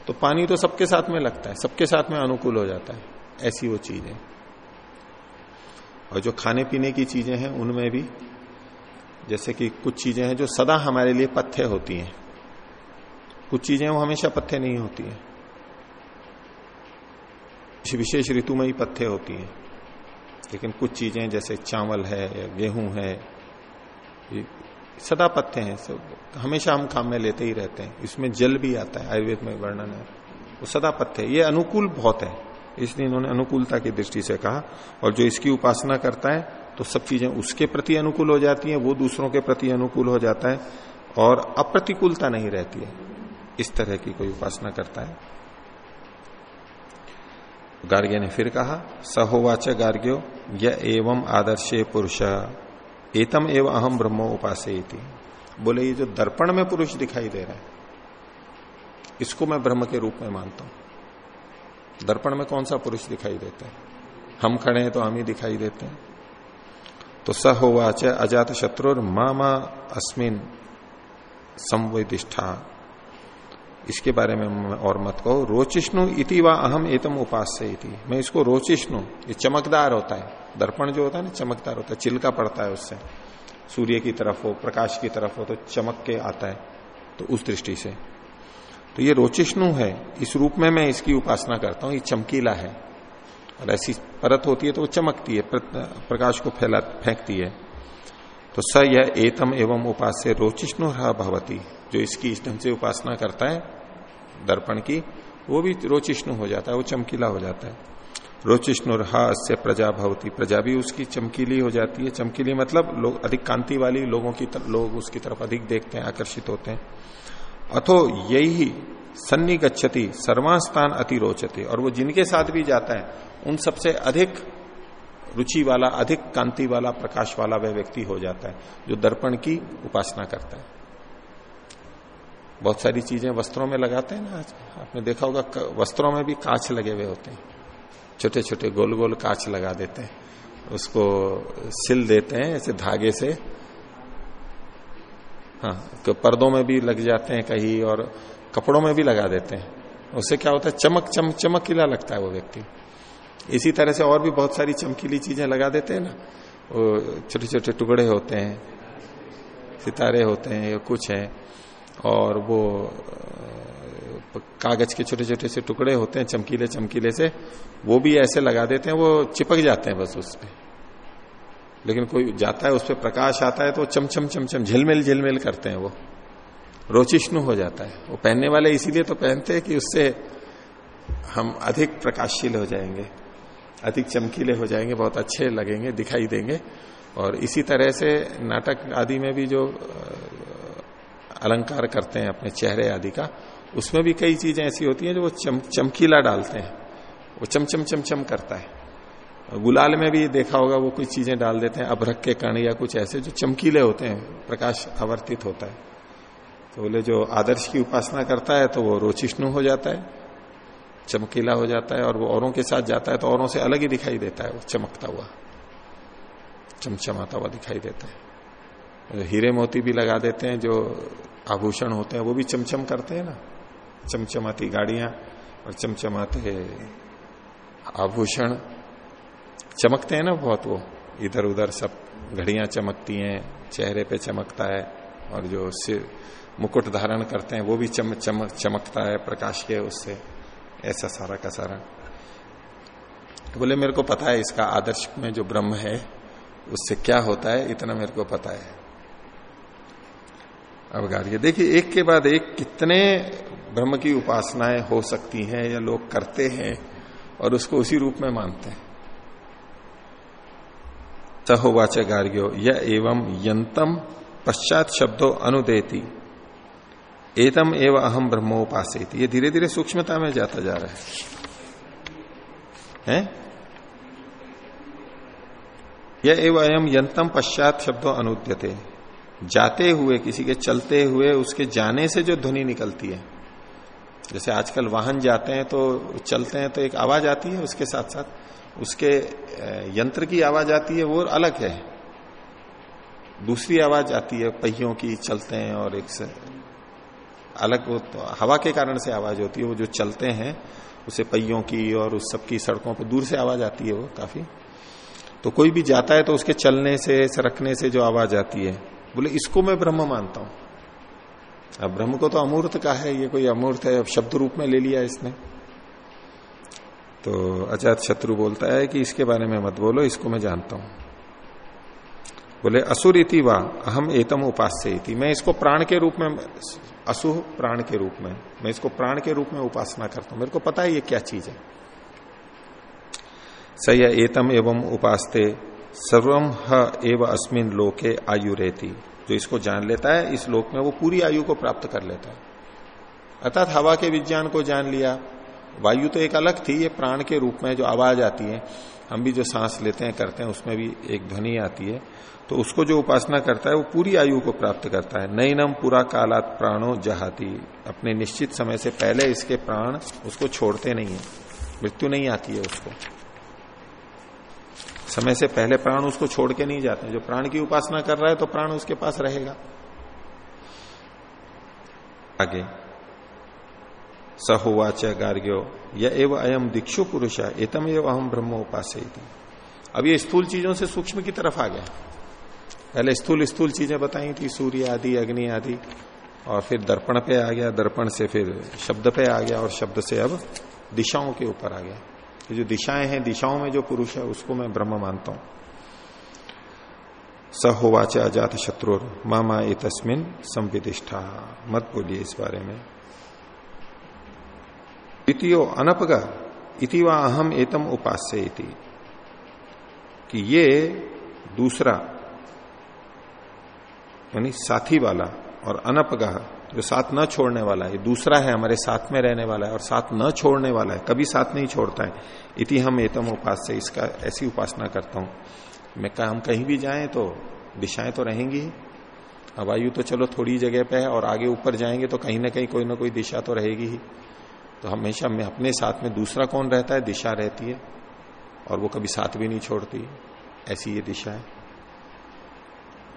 तो पानी तो सबके साथ में लगता है, सबके साथ में अनुकूल हो जाता है, ऐसी वो चीज़ और जो खाने पीने की चीज़ें हैं, उनमें भी, जैसे कि कुछ चीज़ें हैं जो सदा हमारे लिए पथ्य होती हैं। कुछ चीज़ें वो हमेशा पथ्य नहीं होती है। विशेष ऋतु में ही पथ्य होती हैं। लेकिन कुछ चीज़ें जैसे चावल है या गेहूँ है सदा पथ्य हैं, सब हमेशा हम काम में लेते ही रहते हैं। इसमें जल भी आता है, आयुर्वेद में वर्णन है। वो सदा पथ्य ये अनुकूल बहुत है। इसलिए इन्होंने अनुकूलता की दृष्टि से कहा। और जो इसकी उपासना करता है तो सब चीज़ें उसके प्रति अनुकूल हो जाती हैं, वो दूसरों के प्रति अनुकूल हो जाता है। और अप्रतिकूलता नहीं रहती है। इस तरह की कोई उपासना करता है। गार्ग्य ने फिर कहा, सहोवाच गार्ग्यो, य एवं आदर्शे पुरुष। एतम एवं अहम ब्रह्मो उपासे बोले, ये जो दर्पण में पुरुष दिखाई दे रहा है, इसको मैं ब्रह्म के रूप में मानता हूँ। दर्पण में कौन सा पुरुष दिखाई देता है? हम खड़े हैं तो हम ही दिखाई देते हैं। तो स होवाच अजात शत्रु मामा अस्मिन संवेदिष्ठा। इसके बारे में और मत कहो। रोचिष्णु इति व अहम एतम उपास मैं इसको रोचिष्णु, ये चमकदार होता है। दर्पण जो होता है ना, चमकदार होता है। चिलका पड़ता है उससे। सूर्य की तरफ़ हो, प्रकाश की तरफ़ हो तो चमक के आता है। तो उस दृष्टि से। तो ये रोचिष्णु है। इस रूप में मैं इसकी उपासना करता हूँ। ये चमकीला है। और ऐसी परत होती है तो वो चमकती है। प्रकाश को फैला फेंकती है। तो स यह एतम एवं उपास से रोचिष्णु भवती। जो इसकी इस ढंग से उपासना करता है दर्पण की, वो भी रोचिष्णु हो जाता है, वो चमकीला हो जाता है। रोचिष्णु रहा से प्रजा भवती, प्रजा भी उसकी चमकीली हो जाती है। चमकीली मतलब लोग, अधिक कांति वाली लोगों की तरफ़ लोग उसकी तरफ़ अधिक देखते हैं, आकर्षित होते हैं। अथो यही सन्नी गच्छति सर्वास्थान अति रोचते। और वो जिनके साथ भी जाता है, उन सबसे अधिक रुचि वाला, अधिक कांति वाला, प्रकाश वाला वह व्यक्ति हो जाता है, जो दर्पण की उपासना करता है। बहुत सारी चीज़ें वस्त्रों में लगाते हैं ना आज। आपने देखा होगा वस्त्रों में भी कांच लगे हुए होते हैं। छोटे छोटे गोल गोल कांच लगा देते हैं। उसको सिल देते हैं ऐसे धागे से। हाँ तो पर्दों में भी लग जाते हैं कहीं और कपड़ों में भी लगा देते हैं। उससे क्या होता है? चमक चमक, चमकीला लगता है वो व्यक्ति। इसी तरह से और भी बहुत सारी चमकीली चीज़ें लगा देते हैं ना। वो छोटे छोटे टुकड़े होते हैं, सितारे होते हैं या कुछ है। और वो कागज़ के छोटे छोटे से टुकड़े होते हैं चमकीले चमकीले से, वो भी ऐसे लगा देते हैं, वो चिपक जाते हैं बस उस पर लेकिन कोई जाता है उस पर प्रकाश आता है तो चमचम चमचम, झिलमिल झिलमिल करते हैं वो। रोचिष्णु हो जाता है। वो पहनने वाले इसीलिए तो पहनते हैं कि उससे हम अधिक प्रकाशशील हो जाएँगे, अधिक चमकीले हो जाएँगे, बहुत अच्छे लगेंगे, दिखाई देंगे। और इसी तरह से नाटक आदि में भी जो अलंकार करते हैं अपने चेहरे आदि का उसमें भी कई चीज़ें ऐसी होती हैं जो वो चम, चमकीला डालते हैं। वो चमचम चमचम करता है। गुलाल में भी देखा होगा वो कुछ चीज़ें डाल देते हैं अभ्रक के कण या कुछ ऐसे जो चमकीले होते हैं प्रकाश आवर्तित होता है। तो बोले जो आदर्श की उपासना करता है तो वो रोचिष्णु हो जाता है चमकीला हो जाता है और वो औरों के साथ जाता है तो औरों से अलग ही दिखाई देता है वो चमकता हुआ चमचमाता हुआ दिखाई देता है। हीरे मोती भी लगा देते हैं जो आभूषण होते हैं वो भी चमचम करते हैं ना। चमचमाती गाड़ियाँ और चमचमाते आभूषण। चमकते हैं ना बहुत वो। इधर उधर सब घड़ियाँ चमकती हैं चेहरे पे चमकता है और जो सिर मुकुट धारण करते हैं वो भी चम, चमक चमकता है प्रकाश के उससे। ऐसा सारा का सारा। तो बोले मेरे को पता है इसका आदर्श में जो ब्रह्म है उससे क्या होता है इतना मेरे को पता है। अब गार्ग्य देखिए एक के बाद एक कितने ब्रह्म की उपासनाएँ हो सकती हैं या लोग करते हैं और उसको उसी रूप में मानते हैं। सहोवाच गार्ग्यो य एवं यंतम पश्चात शब्दों अनुदेती एतम एव अहम ब्रह्मोपासित। ये धीरे धीरे सूक्ष्मता में जाता जा रहा है, है? यह एवं अयम यंतम पश्चात शब्दों अनुद्यते। जाते हुए, किसी के चलते हुए, उसके जाने से जो ध्वनि निकलती है। जैसे आजकल वाहन जाते हैं तो चलते हैं तो एक आवाज़ आती है उसके साथ साथ। उसके यंत्र की आवाज़ आती है, वो अलग है। दूसरी आवाज़ आती है, पहियों की चलते हैं और एक से अलग वो तो हवा के कारण से आवाज़ होती है, वो जो चलते हैं, उसे पहियों की और उस सबकी सड़कों पर दूर से आवाज़ आती है वो काफ़ी। तो कोई भी जाता है तो उसके चलने से, सरकने से जो आवाज़ आती है बोले, इसको मैं ब्रह्म मानता हूँ। अब ब्रह्म को तो अमूर्त का है, ये कोई अमूर्त है, अब शब्द रूप में ले लिया इसने। तो अजात शत्रु बोलता है कि इसके बारे में मत बोलो, इसको मैं जानता हूँ। बोले, असुर इति वा, अहम एतम उपास्य इति। मैं इसको प्राण के रूप में असुह प्राण के रूप में, मैं इसको प्राण के रूप में उपासना करता हूँ। मेरे को पता है ये क्या चीज़ है। सय एतम एवं उपासते सर्वम ह एव अस्मिन लोके आयु रहती जो इसको जान लेता है, इस लोक में वो पूरी आयु को प्राप्त कर लेता है। अर्थात हवा के विज्ञान को जान लिया। वायु तो एक अलग थी, ये प्राण के रूप में जो आवाज़ आती है, हम भी जो सांस लेते हैं, करते हैं, उसमें भी एक ध्वनि आती है। तो उसको जो उपासना करता है, वो पूरी आयु को प्राप्त करता है। नई नम पूरा कालात प्राणो जहाती। अपने निश्चित समय से पहले इसके प्राण उसको छोड़ते नहीं है। मृत्यु नहीं आती है उसको। समय से पहले प्राण उसको छोड़ के नहीं जाते। जो प्राण की उपासना कर रहा है तो प्राण उसके पास रहेगा। आगे। सहोवाच गार्ग्यो, या एवं अयम दीक्षु पुरुष है एतम एवं अहम ब्रह्म उपास अब ये स्थूल चीज़ों से सूक्ष्म की तरफ़ आ गया पहले स्थूल स्थूल चीज़ें बताई थी, सूर्य आदि, अग्नि आदि, और फिर दर्पण पे आ गया, दर्पण से फिर शब्द पे आ गया, और शब्द से अब दिशाओं के ऊपर आ गया। ये जो दिशाएँ हैं, दिशाओं में जो पुरुष है, उसको मैं ब्रह्म मानता हूँ। स सहोवाच अजात शत्रु मामा ए तस्मिन संविधिष्ठा मत बोलिए इस बारे में। द्वितीय अनपग इति व अहम एतम उपास्य इति कि ये दूसरा, यानी साथी वाला और अनपगाह जो साथ न छोड़ने वाला है दूसरा है हमारे साथ में रहने वाला है और साथ न छोड़ने वाला है, कभी साथ नहीं छोड़ता है। इति हम एतम उपास से इसका ऐसी उपासना करता हूँ। मैं हम कहीं भी जाएँ तो दिशाएँ तो रहेंगी ही। वायु तो चलो थोड़ी जगह पे है और आगे ऊपर जाएँगे तो कहीं ना कहीं कोई ना कोई दिशा तो रहेगी ही। तो हमेशा में अपने साथ में दूसरा कौन रहता है? दिशा रहती है और वो कभी साथ भी नहीं छोड़ती। ऐसी ये दिशा है।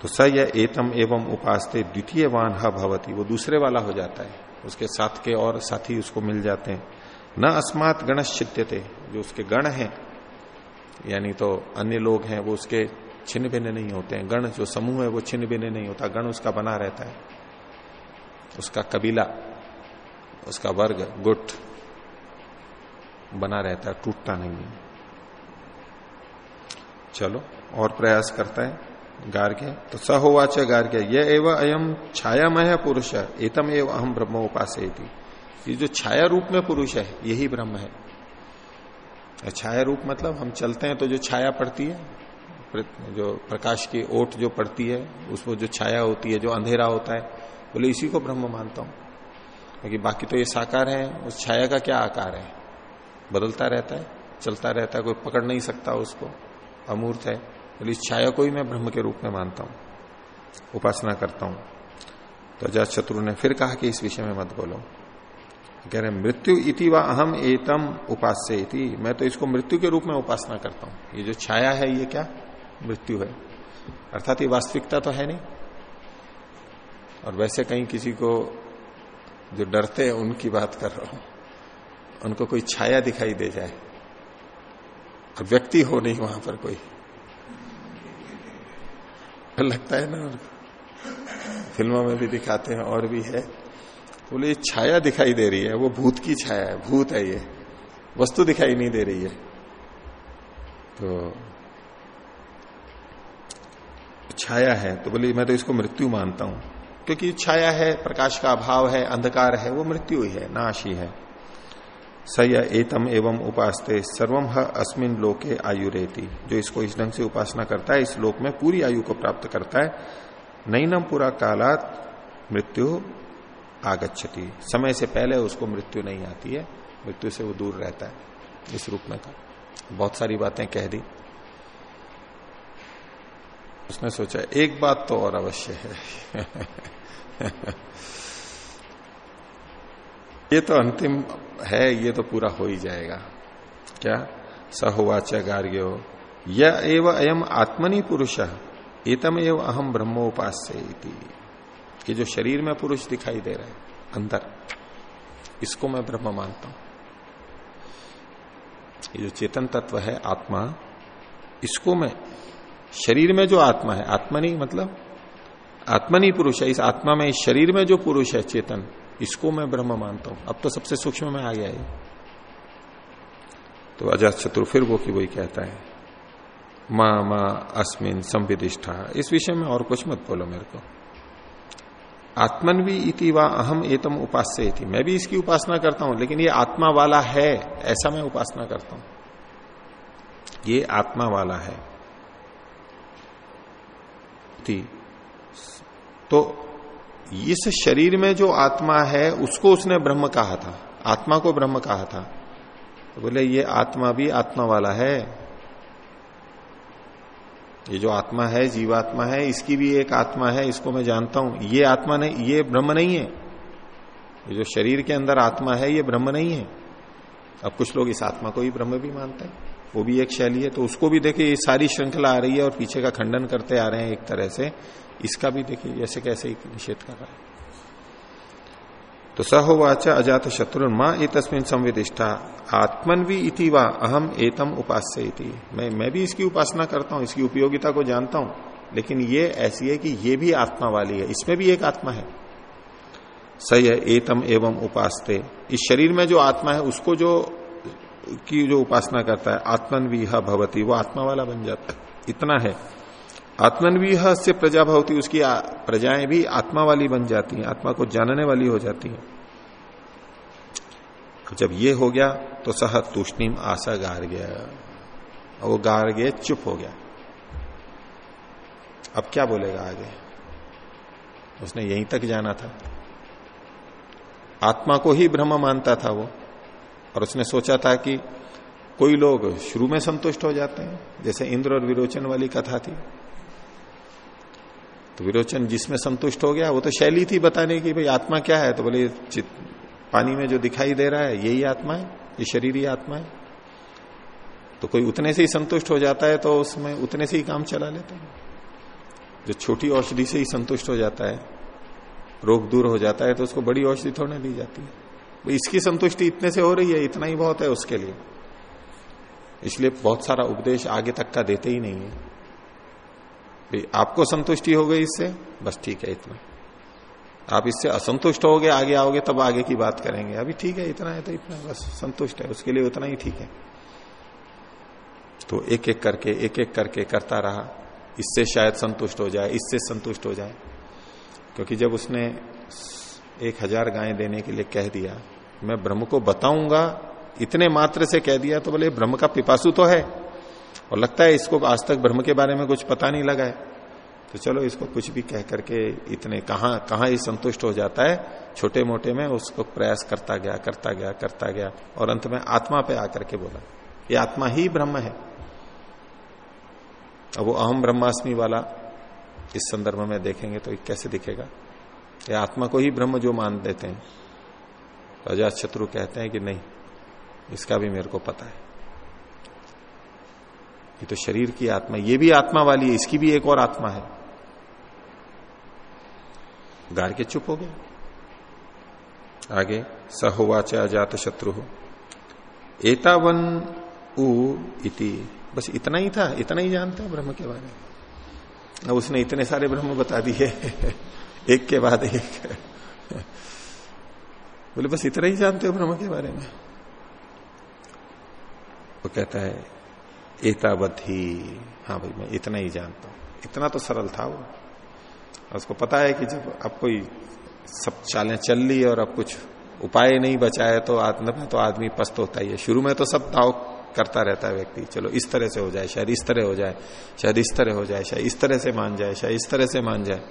तो स या एतम एवं उपासते द्वितीय वान भवती। वो दूसरे वाला हो जाता है। उसके साथ के और साथी उसको मिल जाते हैं। न अस्मात गणश थे जो उसके गण हैं, यानी तो अन्य लोग हैं, वो उसके छिन्न भिन्न नहीं होते हैं। गण जो समूह है, वो छिन्न भिन्न नहीं होता। गण उसका बना रहता है। उसका कबीला, उसका वर्ग, गुट बना रहता है, टूटता नहीं है। चलो, और प्रयास करता है। गार्ग्य तो सहोवाच गार्ग्य यह एवं अयम छायामय पुरुष है एतम एवं अहम ब्रह्म उपास ये जो छाया रूप में पुरुष है, यही ब्रह्म है। छाया रूप मतलब हम चलते हैं तो जो छाया पड़ती है जो प्रकाश की ओट जो पड़ती है, उसको जो छाया होती है, जो अंधेरा होता है, बोले इसी को ब्रह्म मानता हूँ। क्योंकि बाकी तो ये साकार है, उस छाया का क्या आकार है? बदलता रहता है, चलता रहता है, कोई पकड़ नहीं सकता उसको, अमूर्त है। तो इस छाया को ही मैं ब्रह्म के रूप में मानता हूँ, उपासना करता हूँ। तो अजात शत्रु ने फिर कहा कि इस विषय में मत बोलो। कह रहे, मृत्यु इति व अहम एतम उपास्य इति, मैं तो इसको मृत्यु के रूप में उपासना करता हूँ। ये जो छाया है, ये क्या? मृत्यु है। अर्थात ये वास्तविकता तो है नहीं। और वैसे कहीं किसी को जो डरते हैं, उनकी बात कर रहा हूँ। उनको कोई छाया दिखाई दे जाए। और व्यक्ति हो नहीं वहाँ पर कोई। <laughs> लगता है ना फ़िल्मों में भी दिखाते हैं, और भी है। बोले, ये छाया दिखाई दे रही है, वो भूत की छाया है, भूत है ये। वस्तु दिखाई नहीं दे रही है। तो छाया है तो बोले, मैं तो इसको मृत्यु मानता हूँ। क्योंकि छाया है, प्रकाश का अभाव है, अंधकार है, वो मृत्यु ही है, नाश ही है। सय एतम एवं उपासते। सर्वम अस्मिन लोके आयु रहती जो इसको इस ढंग से उपासना करता है, इस लोक में पूरी आयु को प्राप्त करता है नैनम पूरा कालात मृत्यु आगच्छति। समय से पहले उसको मृत्यु नहीं आती है, मृत्यु से वो दूर रहता है, इस रूप में का बहुत सारी बातें कह दी। उसने सोचा, एक बात तो और अवश्य है। <laughs> ये तो अंतिम है, ये तो पूरा हो ही जाएगा। क्या? सहोवाच गार्ग्यो यह एव अयम आत्मनि पुरुष एतम एव अहम ब्रह्मोपास्य कि जो शरीर में पुरुष दिखाई दे रहा है, अंदर। इसको मैं ब्रह्म मानता हूँ। ये जो चेतन तत्व है, आत्मा, इसको मैं, शरीर में जो आत्मा है आत्मा नहीं मतलब आत्मनी पुरुष है। इस आत्मा में, इस शरीर में जो पुरुष है, चेतन इसको मैं ब्रह्म मानता हूँ। अब तो सबसे सूक्ष्म में आ गया है। तो अजात शत्रु फिर वो की वही कहता है, माँ माँ, अस्मिन संविदिष्ठा। इस विषय में और कुछ मत बोलो मेरे को। आत्मनवी इति व अहम एतम उपास्य थी मैं भी इसकी उपासना करता हूँ, लेकिन ये आत्मा वाला है, ऐसा मैं उपासना करता हूँ। ये आत्मा वाला है। तो इस शरीर में जो आत्मा है, उसको उसने ब्रह्म कहा था। आत्मा को ब्रह्म कहा था। तो बोले, ये आत्मा भी आत्मा वाला है। ये जो आत्मा है, जीवात्मा है, इसकी भी एक आत्मा है, इसको मैं जानता हूँ। ये आत्मा नहीं, ये ब्रह्म नहीं है। ये जो शरीर के अंदर आत्मा है, ये ब्रह्म नहीं है। अब कुछ लोग इस आत्मा को ही ब्रह्म भी मानते हैं। वो भी एक शैली है तो उसको भी देखे, ये सारी श्रृंखला आ रही है और पीछे का खंडन करते आ रहे हैं एक तरह से। इसका भी देखिए, जैसे कैसे निषेध कर रहा है। तो सहोवाच अजात शत्रु माँ तस्मिन संविदिष्टा। आत्मनवी इति वा अहम एतम उपास्य इति मैं मैं भी इसकी उपासना करता हूँ, इसकी उपयोगिता को जानता हूँ, लेकिन ये ऐसी है कि ये भी आत्मा वाली है। इसमें भी एक आत्मा है। है एतम एवं उपासते। इस शरीर में जो आत्मा है, उसको जो, की जो उपासना करता है आत्मनवीह भवती, वो आत्मा वाला बन जाता है। इतना है। आत्मनवीह से प्रजा भवती, उसकी प्रजाएँ भी आत्मा वाली बन जाती हैं, आत्मा को जानने वाली हो जाती हैं। जब ये हो गया तो सह तूष्णीम आशा गार गया। और वो गार गए, चुप हो गया। अब क्या बोलेगा आगे? उसने यहीं तक जाना था। आत्मा को ही ब्रह्म मानता था वो। और उसने सोचा था कि कोई लोग शुरू में संतुष्ट हो जाते हैं, जैसे इंद्र और विरोचन वाली कथा थी। तो विरोचन जिसमें संतुष्ट हो गया, वो तो शैली थी बताने की, भाई आत्मा क्या है? तो बोले पानी में जो दिखाई दे रहा है, यही आत्मा है, ये शरीर ही आत्मा है। तो कोई उतने से ही संतुष्ट हो जाता है तो उसमें उतने से ही काम चला लेता है। जो छोटी औषधि से ही संतुष्ट हो जाता है, रोग दूर हो जाता है तो उसको बड़ी औषधि थोड़े दी जाती है। इसकी संतुष्टि इतने से हो रही है, इतना ही बहुत है उसके लिए। इसलिए बहुत सारा उपदेश आगे तक का देते ही नहीं है। आपको संतुष्टि हो गई इससे? बस ठीक है इतना। आप इससे असंतुष्ट हो गए, आगे आओगे, तब आगे की बात करेंगे। अभी ठीक है, इतना है तो इतना, बस संतुष्ट है। उसके लिए उतना ही ठीक है। तो एक एक करके एक एक करके करता रहा। इससे शायद संतुष्ट हो जाए, इससे संतुष्ट हो जाए। क्योंकि जब उसने एक हज़ार गायें देने के लिए कह दिया, मैं ब्रह्म को बताऊँगा, इतने मात्र से कह दिया तो बोले, ब्रह्म का पिपासु तो है। और लगता है इसको आज तक ब्रह्म के बारे में कुछ पता नहीं लगा है। तो चलो इसको कुछ भी कह करके इतने कहा कहा ही संतुष्ट हो जाता है छोटे मोटे में उसको प्रयास करता गया करता गया करता गया और अंत में आत्मा पे आकर के बोला, ये आत्मा ही ब्रह्म है। अब वो अहम ब्रह्मास्मि वाला इस संदर्भ में देखेंगे तो कैसे दिखेगा? ये आत्मा को ही ब्रह्म जो मान देते हैं। अजात शत्रु कहते हैं कि नहीं, इसका भी मेरे को पता है। ये तो शरीर की आत्मा, ये भी आत्मा वाली है, इसकी भी एक और आत्मा है। गार के चुप हो गए। आगे, सहोवाच अजात शत्रु। हो एतावन उ इति। बस इतना ही था, इतना ही जानता है ब्रह्म के बारे में। अब उसने इतने सारे ब्रह्म बता दिए, <laughs> एक के बाद एक। <laughs> बोले, बस इतना ही जानते हो ब्रह्म के बारे में? वो कहता है एतावत ही हाँ भाई, मैं इतना ही जानता हूँ। इतना तो सरल था वो। उसको पता है कि जब अब कोई सब चालें चल ली और अब कुछ उपाय नहीं बचा है तो आत्म तो आदमी पस्त होता ही है। शुरू में तो सब दाव करता रहता है व्यक्ति। चलो, इस तरह से हो जाए, शायद इस तरह हो जाए, शायद इस तरह हो जाए, शायद इस तरह से मान जाए, शायद इस तरह से मान जाए।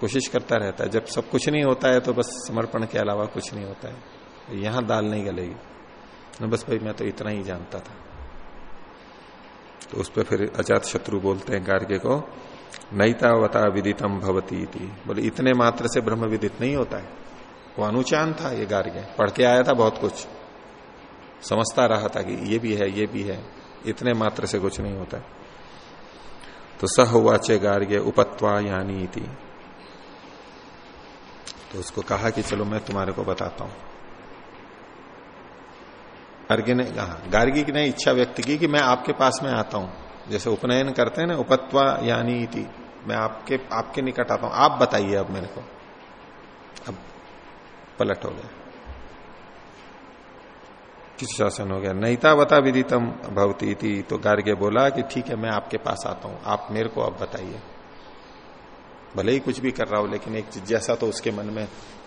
कोशिश करता रहता है। जब सब कुछ नहीं होता है तो बस समर्पण के अलावा कुछ नहीं होता है। यहाँ दाल नहीं गलेगी। बस भाई, मैं तो इतना ही जानता था। तो उस पर फिर अजात शत्रु बोलते हैं गार्गे को नईतावता विदितम भवती थी बोले, इतने मात्र से ब्रह्म विदित नहीं होता है। वो अनुचान था ये गार्गे। पढ़ के आया था बहुत कुछ। समझता रहा था कि ये भी है, ये भी है। इतने मात्र से कुछ नहीं होता है। तो सह वाचे गार्गे उपत्वा यानी थी तो उसको कहा कि चलो मैं तुम्हारे को बताता हूँ। गार्गी ने कहा, गार्गी ने इच्छा व्यक्त की कि मैं आपके पास में आता हूँ। जैसे उपनयन करते हैं ना, उपत्वा यानी थी मैं आपके आपके निकट आता हूँ। आप बताइए अब मेरे को। अब पलट हो गया। किस शासन हो गया? नहींता बता विदितम भवती थी तो गार्गे बोला कि ठीक है, मैं आपके पास आता हूँ। आप मेरे को अब बताइए। भले ही कुछ भी कर रहा हो, लेकिन एक जिज्ञासा तो उसके मन में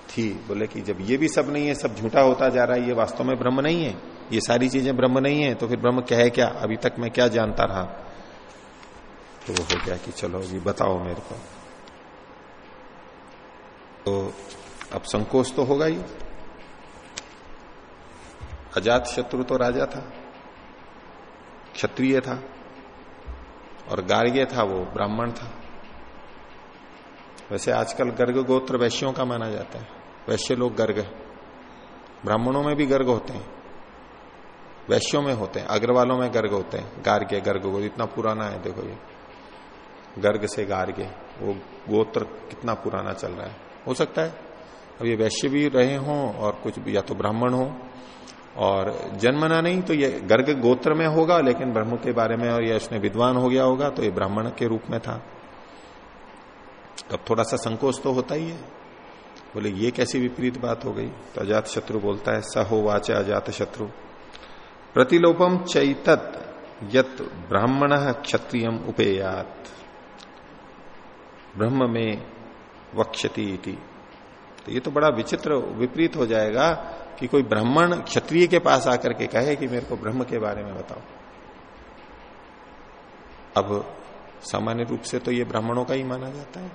थी, बोले कि जब ये भी सब नहीं है, सब झूठा होता जा रहा है, ये वास्तव में ब्रह्म नहीं है, ये सारी चीज़ें ब्रह्म नहीं है तो फिर ब्रह्म क्या है क्या? अभी तक मैं क्या जानता रहा? तो वो हो गया कि चलो ये बताओ मेरे को। तो अब संकोच तो होगा ही। अजात शत्रु तो राजा था, क्षत्रिय था, और गार्ग्य था वो, ब्राह्मण था। वैसे आजकल गर्ग गोत्र वैश्यों का माना जाता है। वैश्य लोग गर्ग ब्राह्मणों में भी गर्ग होते हैं। वैश्यों में होते हैं। अग्रवालों में गर्ग होते हैं। गार्ग्य गर्ग गो इतना पुराना है, देखो ये गर्ग से गार्ग्य वो गोत्र कितना पुराना चल रहा है। हो सकता है। अब ये वैश्य भी रहे हों और कुछ या तो ब्राह्मण हो। और जन्मना नहीं तो ये गर्ग गोत्र में होगा, लेकिन ब्रह्म के बारे में और या उसने विद्वान हो गया होगा तो ये ब्राह्मण के रूप में था। तब थोड़ा सा संकोच तो होता ही है। बोले, ये कैसी विपरीत बात हो गई? तो अजात शत्रु बोलता है, सहो वाच अजात शत्रु। प्रतिलोपम चैतत यत ब्राह्मण क्षत्रियम उपेयात। ब्रह्म में वक्षति तो ये तो बड़ा विचित्र, विपरीत हो जाएगा कि कोई ब्राह्मण क्षत्रिय के पास आकर के कहे कि मेरे को ब्रह्म के बारे में बताओ। अब सामान्य रूप से तो ये ब्राह्मणों का ही माना जाता है।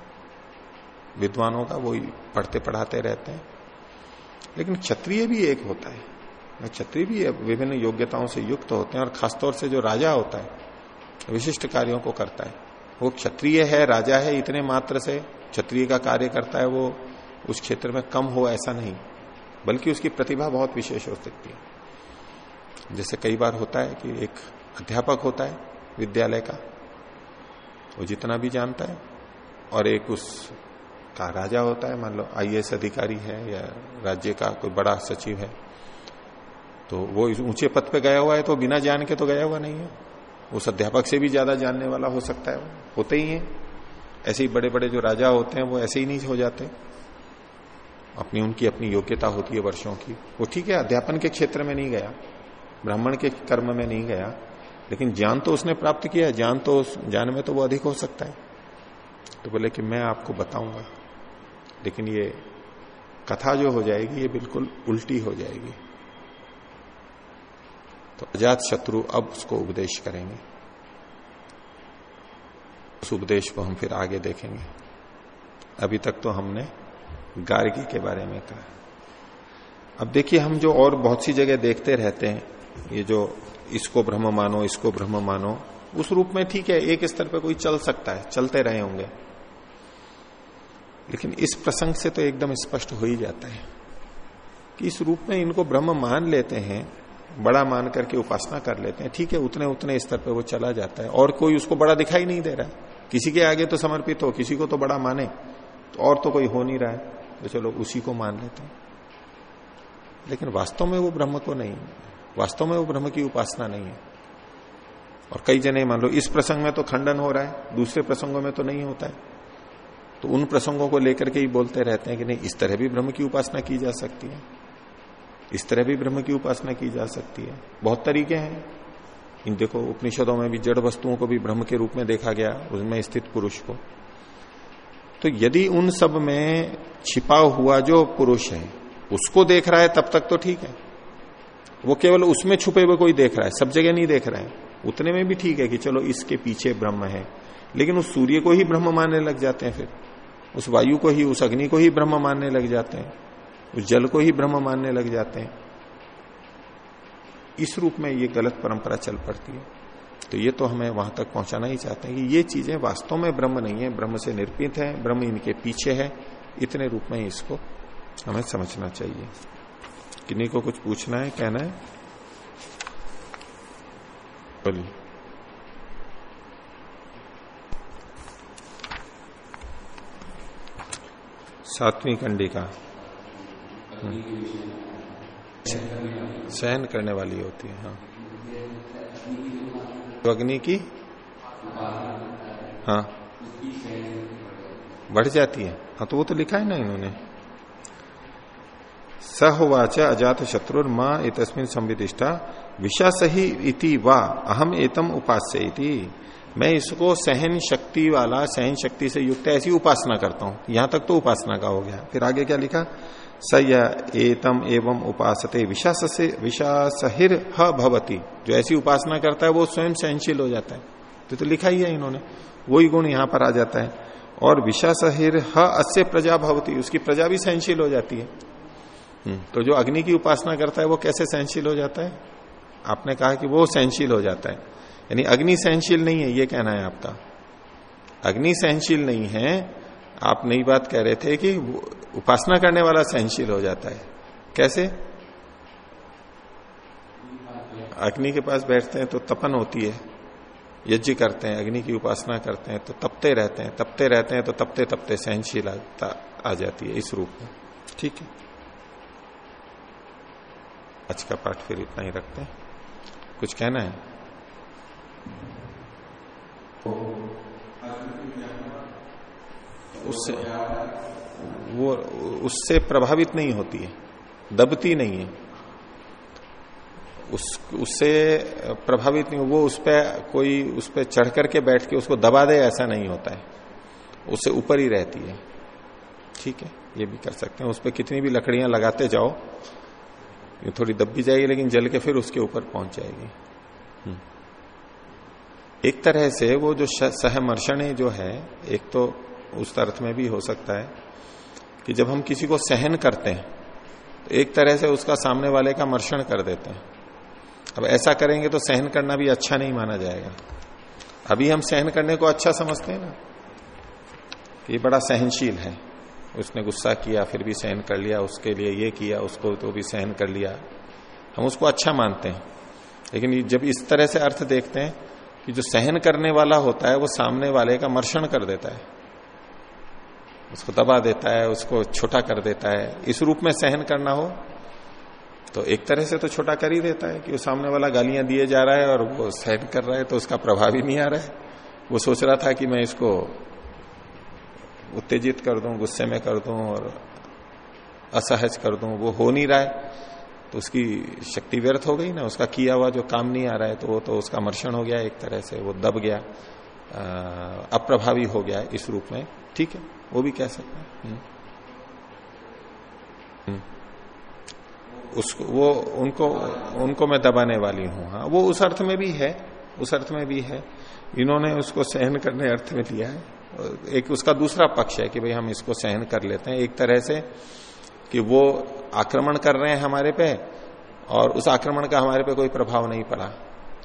विद्वानों का वही पढ़ते पढ़ाते रहते हैं। लेकिन क्षत्रिय भी एक होता है। क्षत्रिय भी विभिन्न योग्यताओं से युक्त होते हैं और खासतौर से जो राजा होता है, विशिष्ट कार्यों को करता है। वो क्षत्रिय है, राजा है इतने मात्र से, क्षत्रिय का कार्य करता है, वो उस क्षेत्र में कम हो ऐसा नहीं। बल्कि उसकी प्रतिभा बहुत विशेष हो सकती है। जैसे कई बार होता है कि एक अध्यापक होता है विद्यालय का, वो जितना भी जानता है, और एक उस का राजा होता है, मान लो आईएएस अधिकारी है या राज्य का कोई बड़ा सचिव है तो वो ऊँचे पद पे गया हुआ है तो बिना जान के तो गया हुआ नहीं है। उस अध्यापक से भी ज़्यादा जानने वाला हो सकता है, होते ही है। ऐसे ही बड़े बड़े जो राजा होते हैं, वो ऐसे ही नहीं हो जाते। अपनी उनकी अपनी योग्यता होती है वर्षों की। वो ठीक है, अध्यापन के क्षेत्र में नहीं गया, ब्राह्मण के कर्म में नहीं गया, लेकिन ज्ञान तो उसने प्राप्त किया ज्ञान तो ज्ञान में तो वो अधिक हो सकता है। तो बोले कि मैं आपको बताऊँगा। लेकिन ये कथा जो हो जाएगी, ये बिल्कुल उल्टी हो जाएगी। तो अजात शत्रु अब उसको उपदेश करेंगे। उस उपदेश को हम फिर आगे देखेंगे। अभी तक तो हमने गार्गी के बारे में कहा। अब देखिए, हम जो और बहुत सी जगह देखते रहते हैं, ये जो इसको ब्रह्म मानो, इसको ब्रह्म मानो, उस रूप में ठीक है, एक स्तर पर कोई चल सकता है, चलते रहे होंगे। लेकिन इस प्रसंग से तो एकदम स्पष्ट हो ही जाता है कि इस रूप में इनको ब्रह्म मान लेते हैं, बड़ा मान करके उपासना कर लेते हैं, ठीक है, उतने उतने स्तर पे वो चला जाता है, और कोई उसको बड़ा दिखाई नहीं दे रहा है। किसी के आगे तो समर्पित हो, किसी को तो बड़ा माने तो और तो कोई हो नहीं रहा है तो चलो उसी को मान लेते हैं। लेकिन वास्तव में वो ब्रह्म को नहीं, वास्तव में वो ब्रह्म की उपासना नहीं है। और कई जने, मान लो, इस प्रसंग में तो खंडन हो रहा है, दूसरे प्रसंगों में तो नहीं होता है। तो उन प्रसंगों को लेकर के ही बोलते रहते हैं कि नहीं, इस तरह भी ब्रह्म की उपासना की जा सकती है। इस तरह भी ब्रह्म की उपासना की जा सकती है। बहुत तरीके हैं। इन देखो, उपनिषदों में भी, जड़ वस्तुओं को भी ब्रह्म के रूप में देखा गया, उसमें स्थित पुरुष को। तो यदि उन सब में छिपा हुआ जो पुरुष है, उसको देख रहा है, तब तक तो ठीक है। वो केवल उसमें छुपे हुए कोई देख रहा है, सब जगह नहीं देख रहा है। उतने में भी ठीक है कि चलो इसके पीछे ब्रह्म है। लेकिन उस सूर्य को ही ब्रह्म मानने लग जाते हैं फिर। उस वायु को ही, उस अग्नि को ही ब्रह्म मानने लग जाते हैं। उस जल को ही ब्रह्म मानने लग जाते हैं। इस रूप में ये गलत परंपरा चल पड़ती है। तो ये तो हमें वहाँ तक पहुंचाना ही चाहते हैं कि ये चीज़ें वास्तव में ब्रह्म नहीं है, ब्रह्म से निर्पित है, ब्रह्म इनके पीछे है। इतने रूप में इसको हमें समझना चाहिए। किन्हीं को कुछ पूछना है, कहना है? बोलिए। सातवीं कंडिका सहन करने वाली। होती है हाँ। तो अग्नि की? हाँ। बढ़ जाती है। हाँ तो वो तो लिखा है ना इन्होंने। सहोवाच अजात शत्रु माँ इतस्मिन संविदिष्टा। विशास ही इति वा अहम एतम उपास्य इति मैं इसको सहन शक्ति वाला सहन शक्ति से युक्त ऐसी उपासना करता हूँ। यहाँ तक तो उपासना का हो गया। फिर आगे क्या लिखा? स एतम एवं उपासते विशास से विशासहिर भवती। जो ऐसी उपासना करता है वो स्वयं सहनशील हो जाता है। तो, तो लिखा ही है इन्होंने। वही गुण यहाँ पर आ जाता है। और विशासहिर ह अस्य प्रजा भवती। उसकी प्रजा भी सहनशील हो जाती है। हम्म, तो जो अग्नि की उपासना करता है वो कैसे सहनशील हो जाता है? आपने कहा कि वो सहनशील हो जाता है। यानी अग्नि सहनशील नहीं है, ये कहना है आपका। अग्नि सहनशील नहीं है, आप नई बात कह रहे थे कि उपासना करने वाला सहनशील हो जाता है। कैसे? अग्नि के पास बैठते हैं तो तपन होती है। यज्ञ करते हैं, अग्नि की उपासना करते हैं तो तपते रहते हैं। तपते रहते हैं तो तपते तपते सहनशील आ जाती है इस रूप में। ठीक है? आज का पाठ फिर इतना ही रखते हैं। कुछ कहना है? उससे वो उससे प्रभावित नहीं होती है, दबती नहीं है। उस, उससे प्रभावित नहीं, वो उस पर कोई उस पर चढ़ करके बैठ के उसको दबा दे ऐसा नहीं होता है। उससे ऊपर ही रहती है। ठीक है, ये भी कर सकते हैं। उस पर कितनी भी लकड़ियाँ लगाते जाओ, ये थोड़ी दब भी जाएगी, लेकिन जल के फिर उसके ऊपर पहुँच जाएगी। हम्म। एक तरह से वो जो सहमर्षण जो है, एक तो उस अर्थ में भी हो सकता है कि जब हम किसी को सहन करते हैं तो एक तरह से उसका सामने वाले का मर्षण कर देते हैं। अब ऐसा करेंगे तो सहन करना भी अच्छा नहीं माना जाएगा। अभी हम सहन करने को अच्छा समझते हैं ना ये बड़ा सहनशील है। उसने गुस्सा किया, फिर भी सहन कर लिया, उसके लिए ये किया, उसको तो भी सहन कर लिया। हम उसको अच्छा मानते हैं। लेकिन जब इस तरह से अर्थ देखते हैं कि जो सहन करने वाला होता है, वो सामने वाले का मर्षण कर देता है। उसको दबा देता है, उसको छोटा कर देता है। इस रूप में सहन करना हो तो एक तरह से तो छोटा कर ही देता है कि वो सामने वाला गालियाँ दिए जा रहा है और वो सहन कर रहा है तो उसका प्रभाव ही नहीं आ रहा है। वो सोच रहा था कि मैं इसको उत्तेजित कर दूँ, गुस्से में कर दूँ और असहज कर दूँ, वो हो नहीं रहा है। तो उसकी शक्ति व्यर्थ हो गई ना, उसका किया हुआ जो काम नहीं आ रहा है तो वो तो उसका मर्षण हो गया, एक तरह से वो दब गया अप्रभावी हो गया इस रूप में। ठीक है, वो भी कह सकते हैं। हम्म। हम्म। उसको, वो, उनको उनको मैं दबाने वाली हूँ। हाँ वो उस अर्थ में भी है, उस अर्थ में भी है। इन्होंने उसको सहन करने अर्थ में लिया है। एक उसका दूसरा पक्ष है कि भाई हम इसको सहन कर लेते हैं। एक तरह से कि वो आक्रमण कर रहे हैं हमारे पे, और उस आक्रमण का हमारे पे कोई प्रभाव नहीं पड़ा।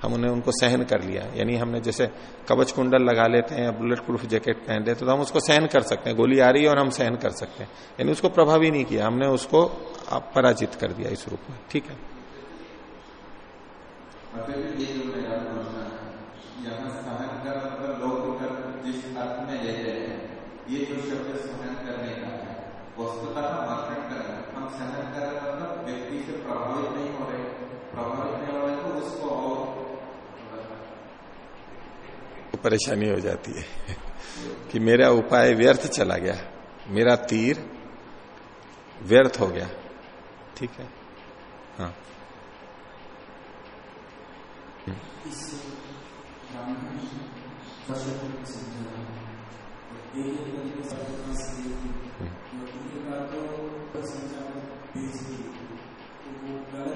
हम उन्हें, उनको सहन कर लिया। यानी हमने जैसे कवच कुंडल लगा लेते हैं, बुलेट प्रूफ जैकेट पहन लेते तो हम उसको सहन कर सकते हैं। गोली आ रही है और हम सहन कर सकते हैं। यानी उसको प्रभावी नहीं किया। हमने उसको पराजित कर दिया इस रूप में। ठीक है ये जो शब्द सहन करने का है वस्तुतः करना हम सहन कर मतलब व्यक्ति से प्रभावित नहीं हो रहे प्रभावित नहीं हो रहे तो उसको और परेशानी हो जाती है कि मेरा उपाय व्यर्थ चला गया मेरा तीर व्यर्थ हो गया। ठीक है? हाँ।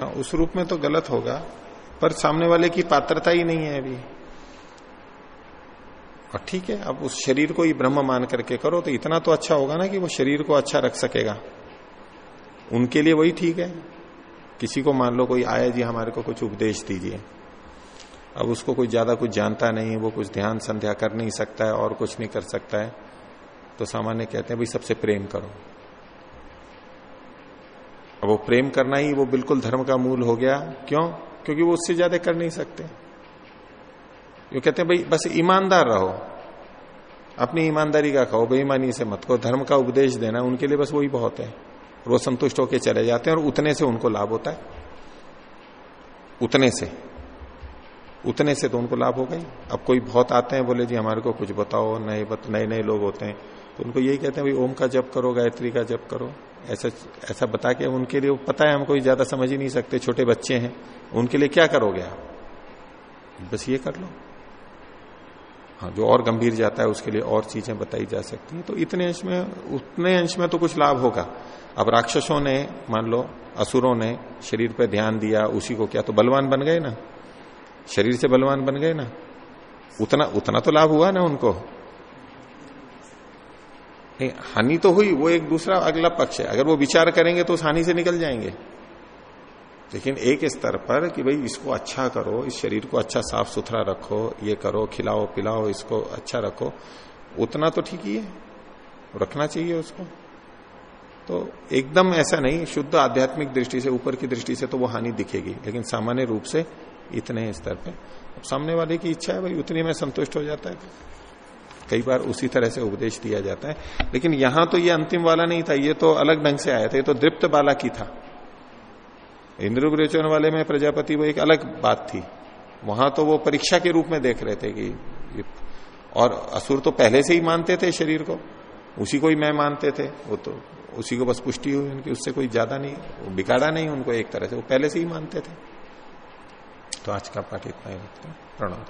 हाँ, उस रूप में तो गलत होगा पर सामने वाले की पात्रता ही नहीं है अभी। और ठीक है, अब उस शरीर को ही ब्रह्म मान करके करो तो इतना तो अच्छा होगा ना कि वो शरीर को अच्छा रख सकेगा। उनके लिए वही ठीक है। किसी को मान लो, कोई आया जी हमारे को कुछ उपदेश दीजिए। अब उसको कोई ज़्यादा कुछ जानता नहीं वो कुछ ध्यान संध्या कर नहीं सकता है और कुछ नहीं कर सकता है तो सामान्य कहते हैं, भाई, सबसे प्रेम करो। अब वो प्रेम करना ही वो बिल्कुल धर्म का मूल हो गया। क्यों? क्योंकि वो उससे ज़्यादा कर नहीं सकते। वो कहते हैं, भाई, बस ईमानदार रहो। अपनी ईमानदारी का खाओ, बेईमानी से मत को धर्म का उपदेश देना, उनके लिए बस वही बहुत है। वो संतुष्ट होकर चले जाते हैं और उतने से उनको लाभ होता है। उतने से। उतने से तो उनको लाभ हो गई अब कोई बहुत आते हैं, बोले, जी, हमारे को कुछ बताओ, नए नए नए लोग होते हैं। तो उनको यही कहते हैं, भाई, ओम का जप करो, गायत्री का जप करो। ऐसा ऐसा बता के उनके लिए पता है, हम कोई ज़्यादा समझ ही नहीं सकते, छोटे बच्चे हैं, उनके लिए क्या करोगे आप? बस ये कर लो। हाँ जो और गंभीर जाता है, उसके लिए और चीज़ें बताई जा सकती हैं। तो इतने अंश में, उतने अंश में तो कुछ लाभ होगा। अब राक्षसों ने, मान लो, असुरों ने शरीर पर ध्यान दिया, उसी को क्या तो बलवान बन गए ना? शरीर से बलवान बन गए ना? उतना उतना तो लाभ हुआ ना उनको। हानि तो हुई, वो एक दूसरा अगला पक्ष है। अगर वो विचार करेंगे तो उस हानि से निकल जाएँगे। लेकिन एक स्तर पर कि भाई इसको अच्छा करो, इस शरीर को अच्छा साफ़ सुथरा रखो, ये करो, खिलाओ, पिलाओ, इसको अच्छा रखो, उतना तो ठीक ही है। रखना चाहिए उसको। तो एकदम ऐसा नहीं, शुद्ध आध्यात्मिक दृष्टि से, ऊपर की दृष्टि से तो वो हानि दिखेगी, लेकिन सामान्य रूप से इतने स्तर पे। सामने वाले की इच्छा है, भाई उतनी में संतुष्ट हो जाता है। कई बार उसी तरह से उपदेश दिया जाता है। लेकिन यहाँ तो ये अंतिम वाला नहीं था, ये तो अलग ढंग से आया था, ये तो दृप्त बाला की था। इंद्र वाले में प्रजापति, वो एक अलग बात थी। वहाँ तो वो परीक्षा के रूप में देख रहे थे कि और असुर तो पहले से ही मानते थे शरीर को। उसी को ही मैं मानते थे। वो तो उसी को बस पुष्टि हुई, उनकी उससे कोई ज़्यादा नहीं बिगाड़ा नहीं उनको एक तरह से, वो पहले से ही मानते थे। तो आज का पाठ इतना ही रखते हैं। प्रणव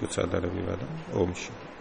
कुछ साधारण विवाद ओम शिव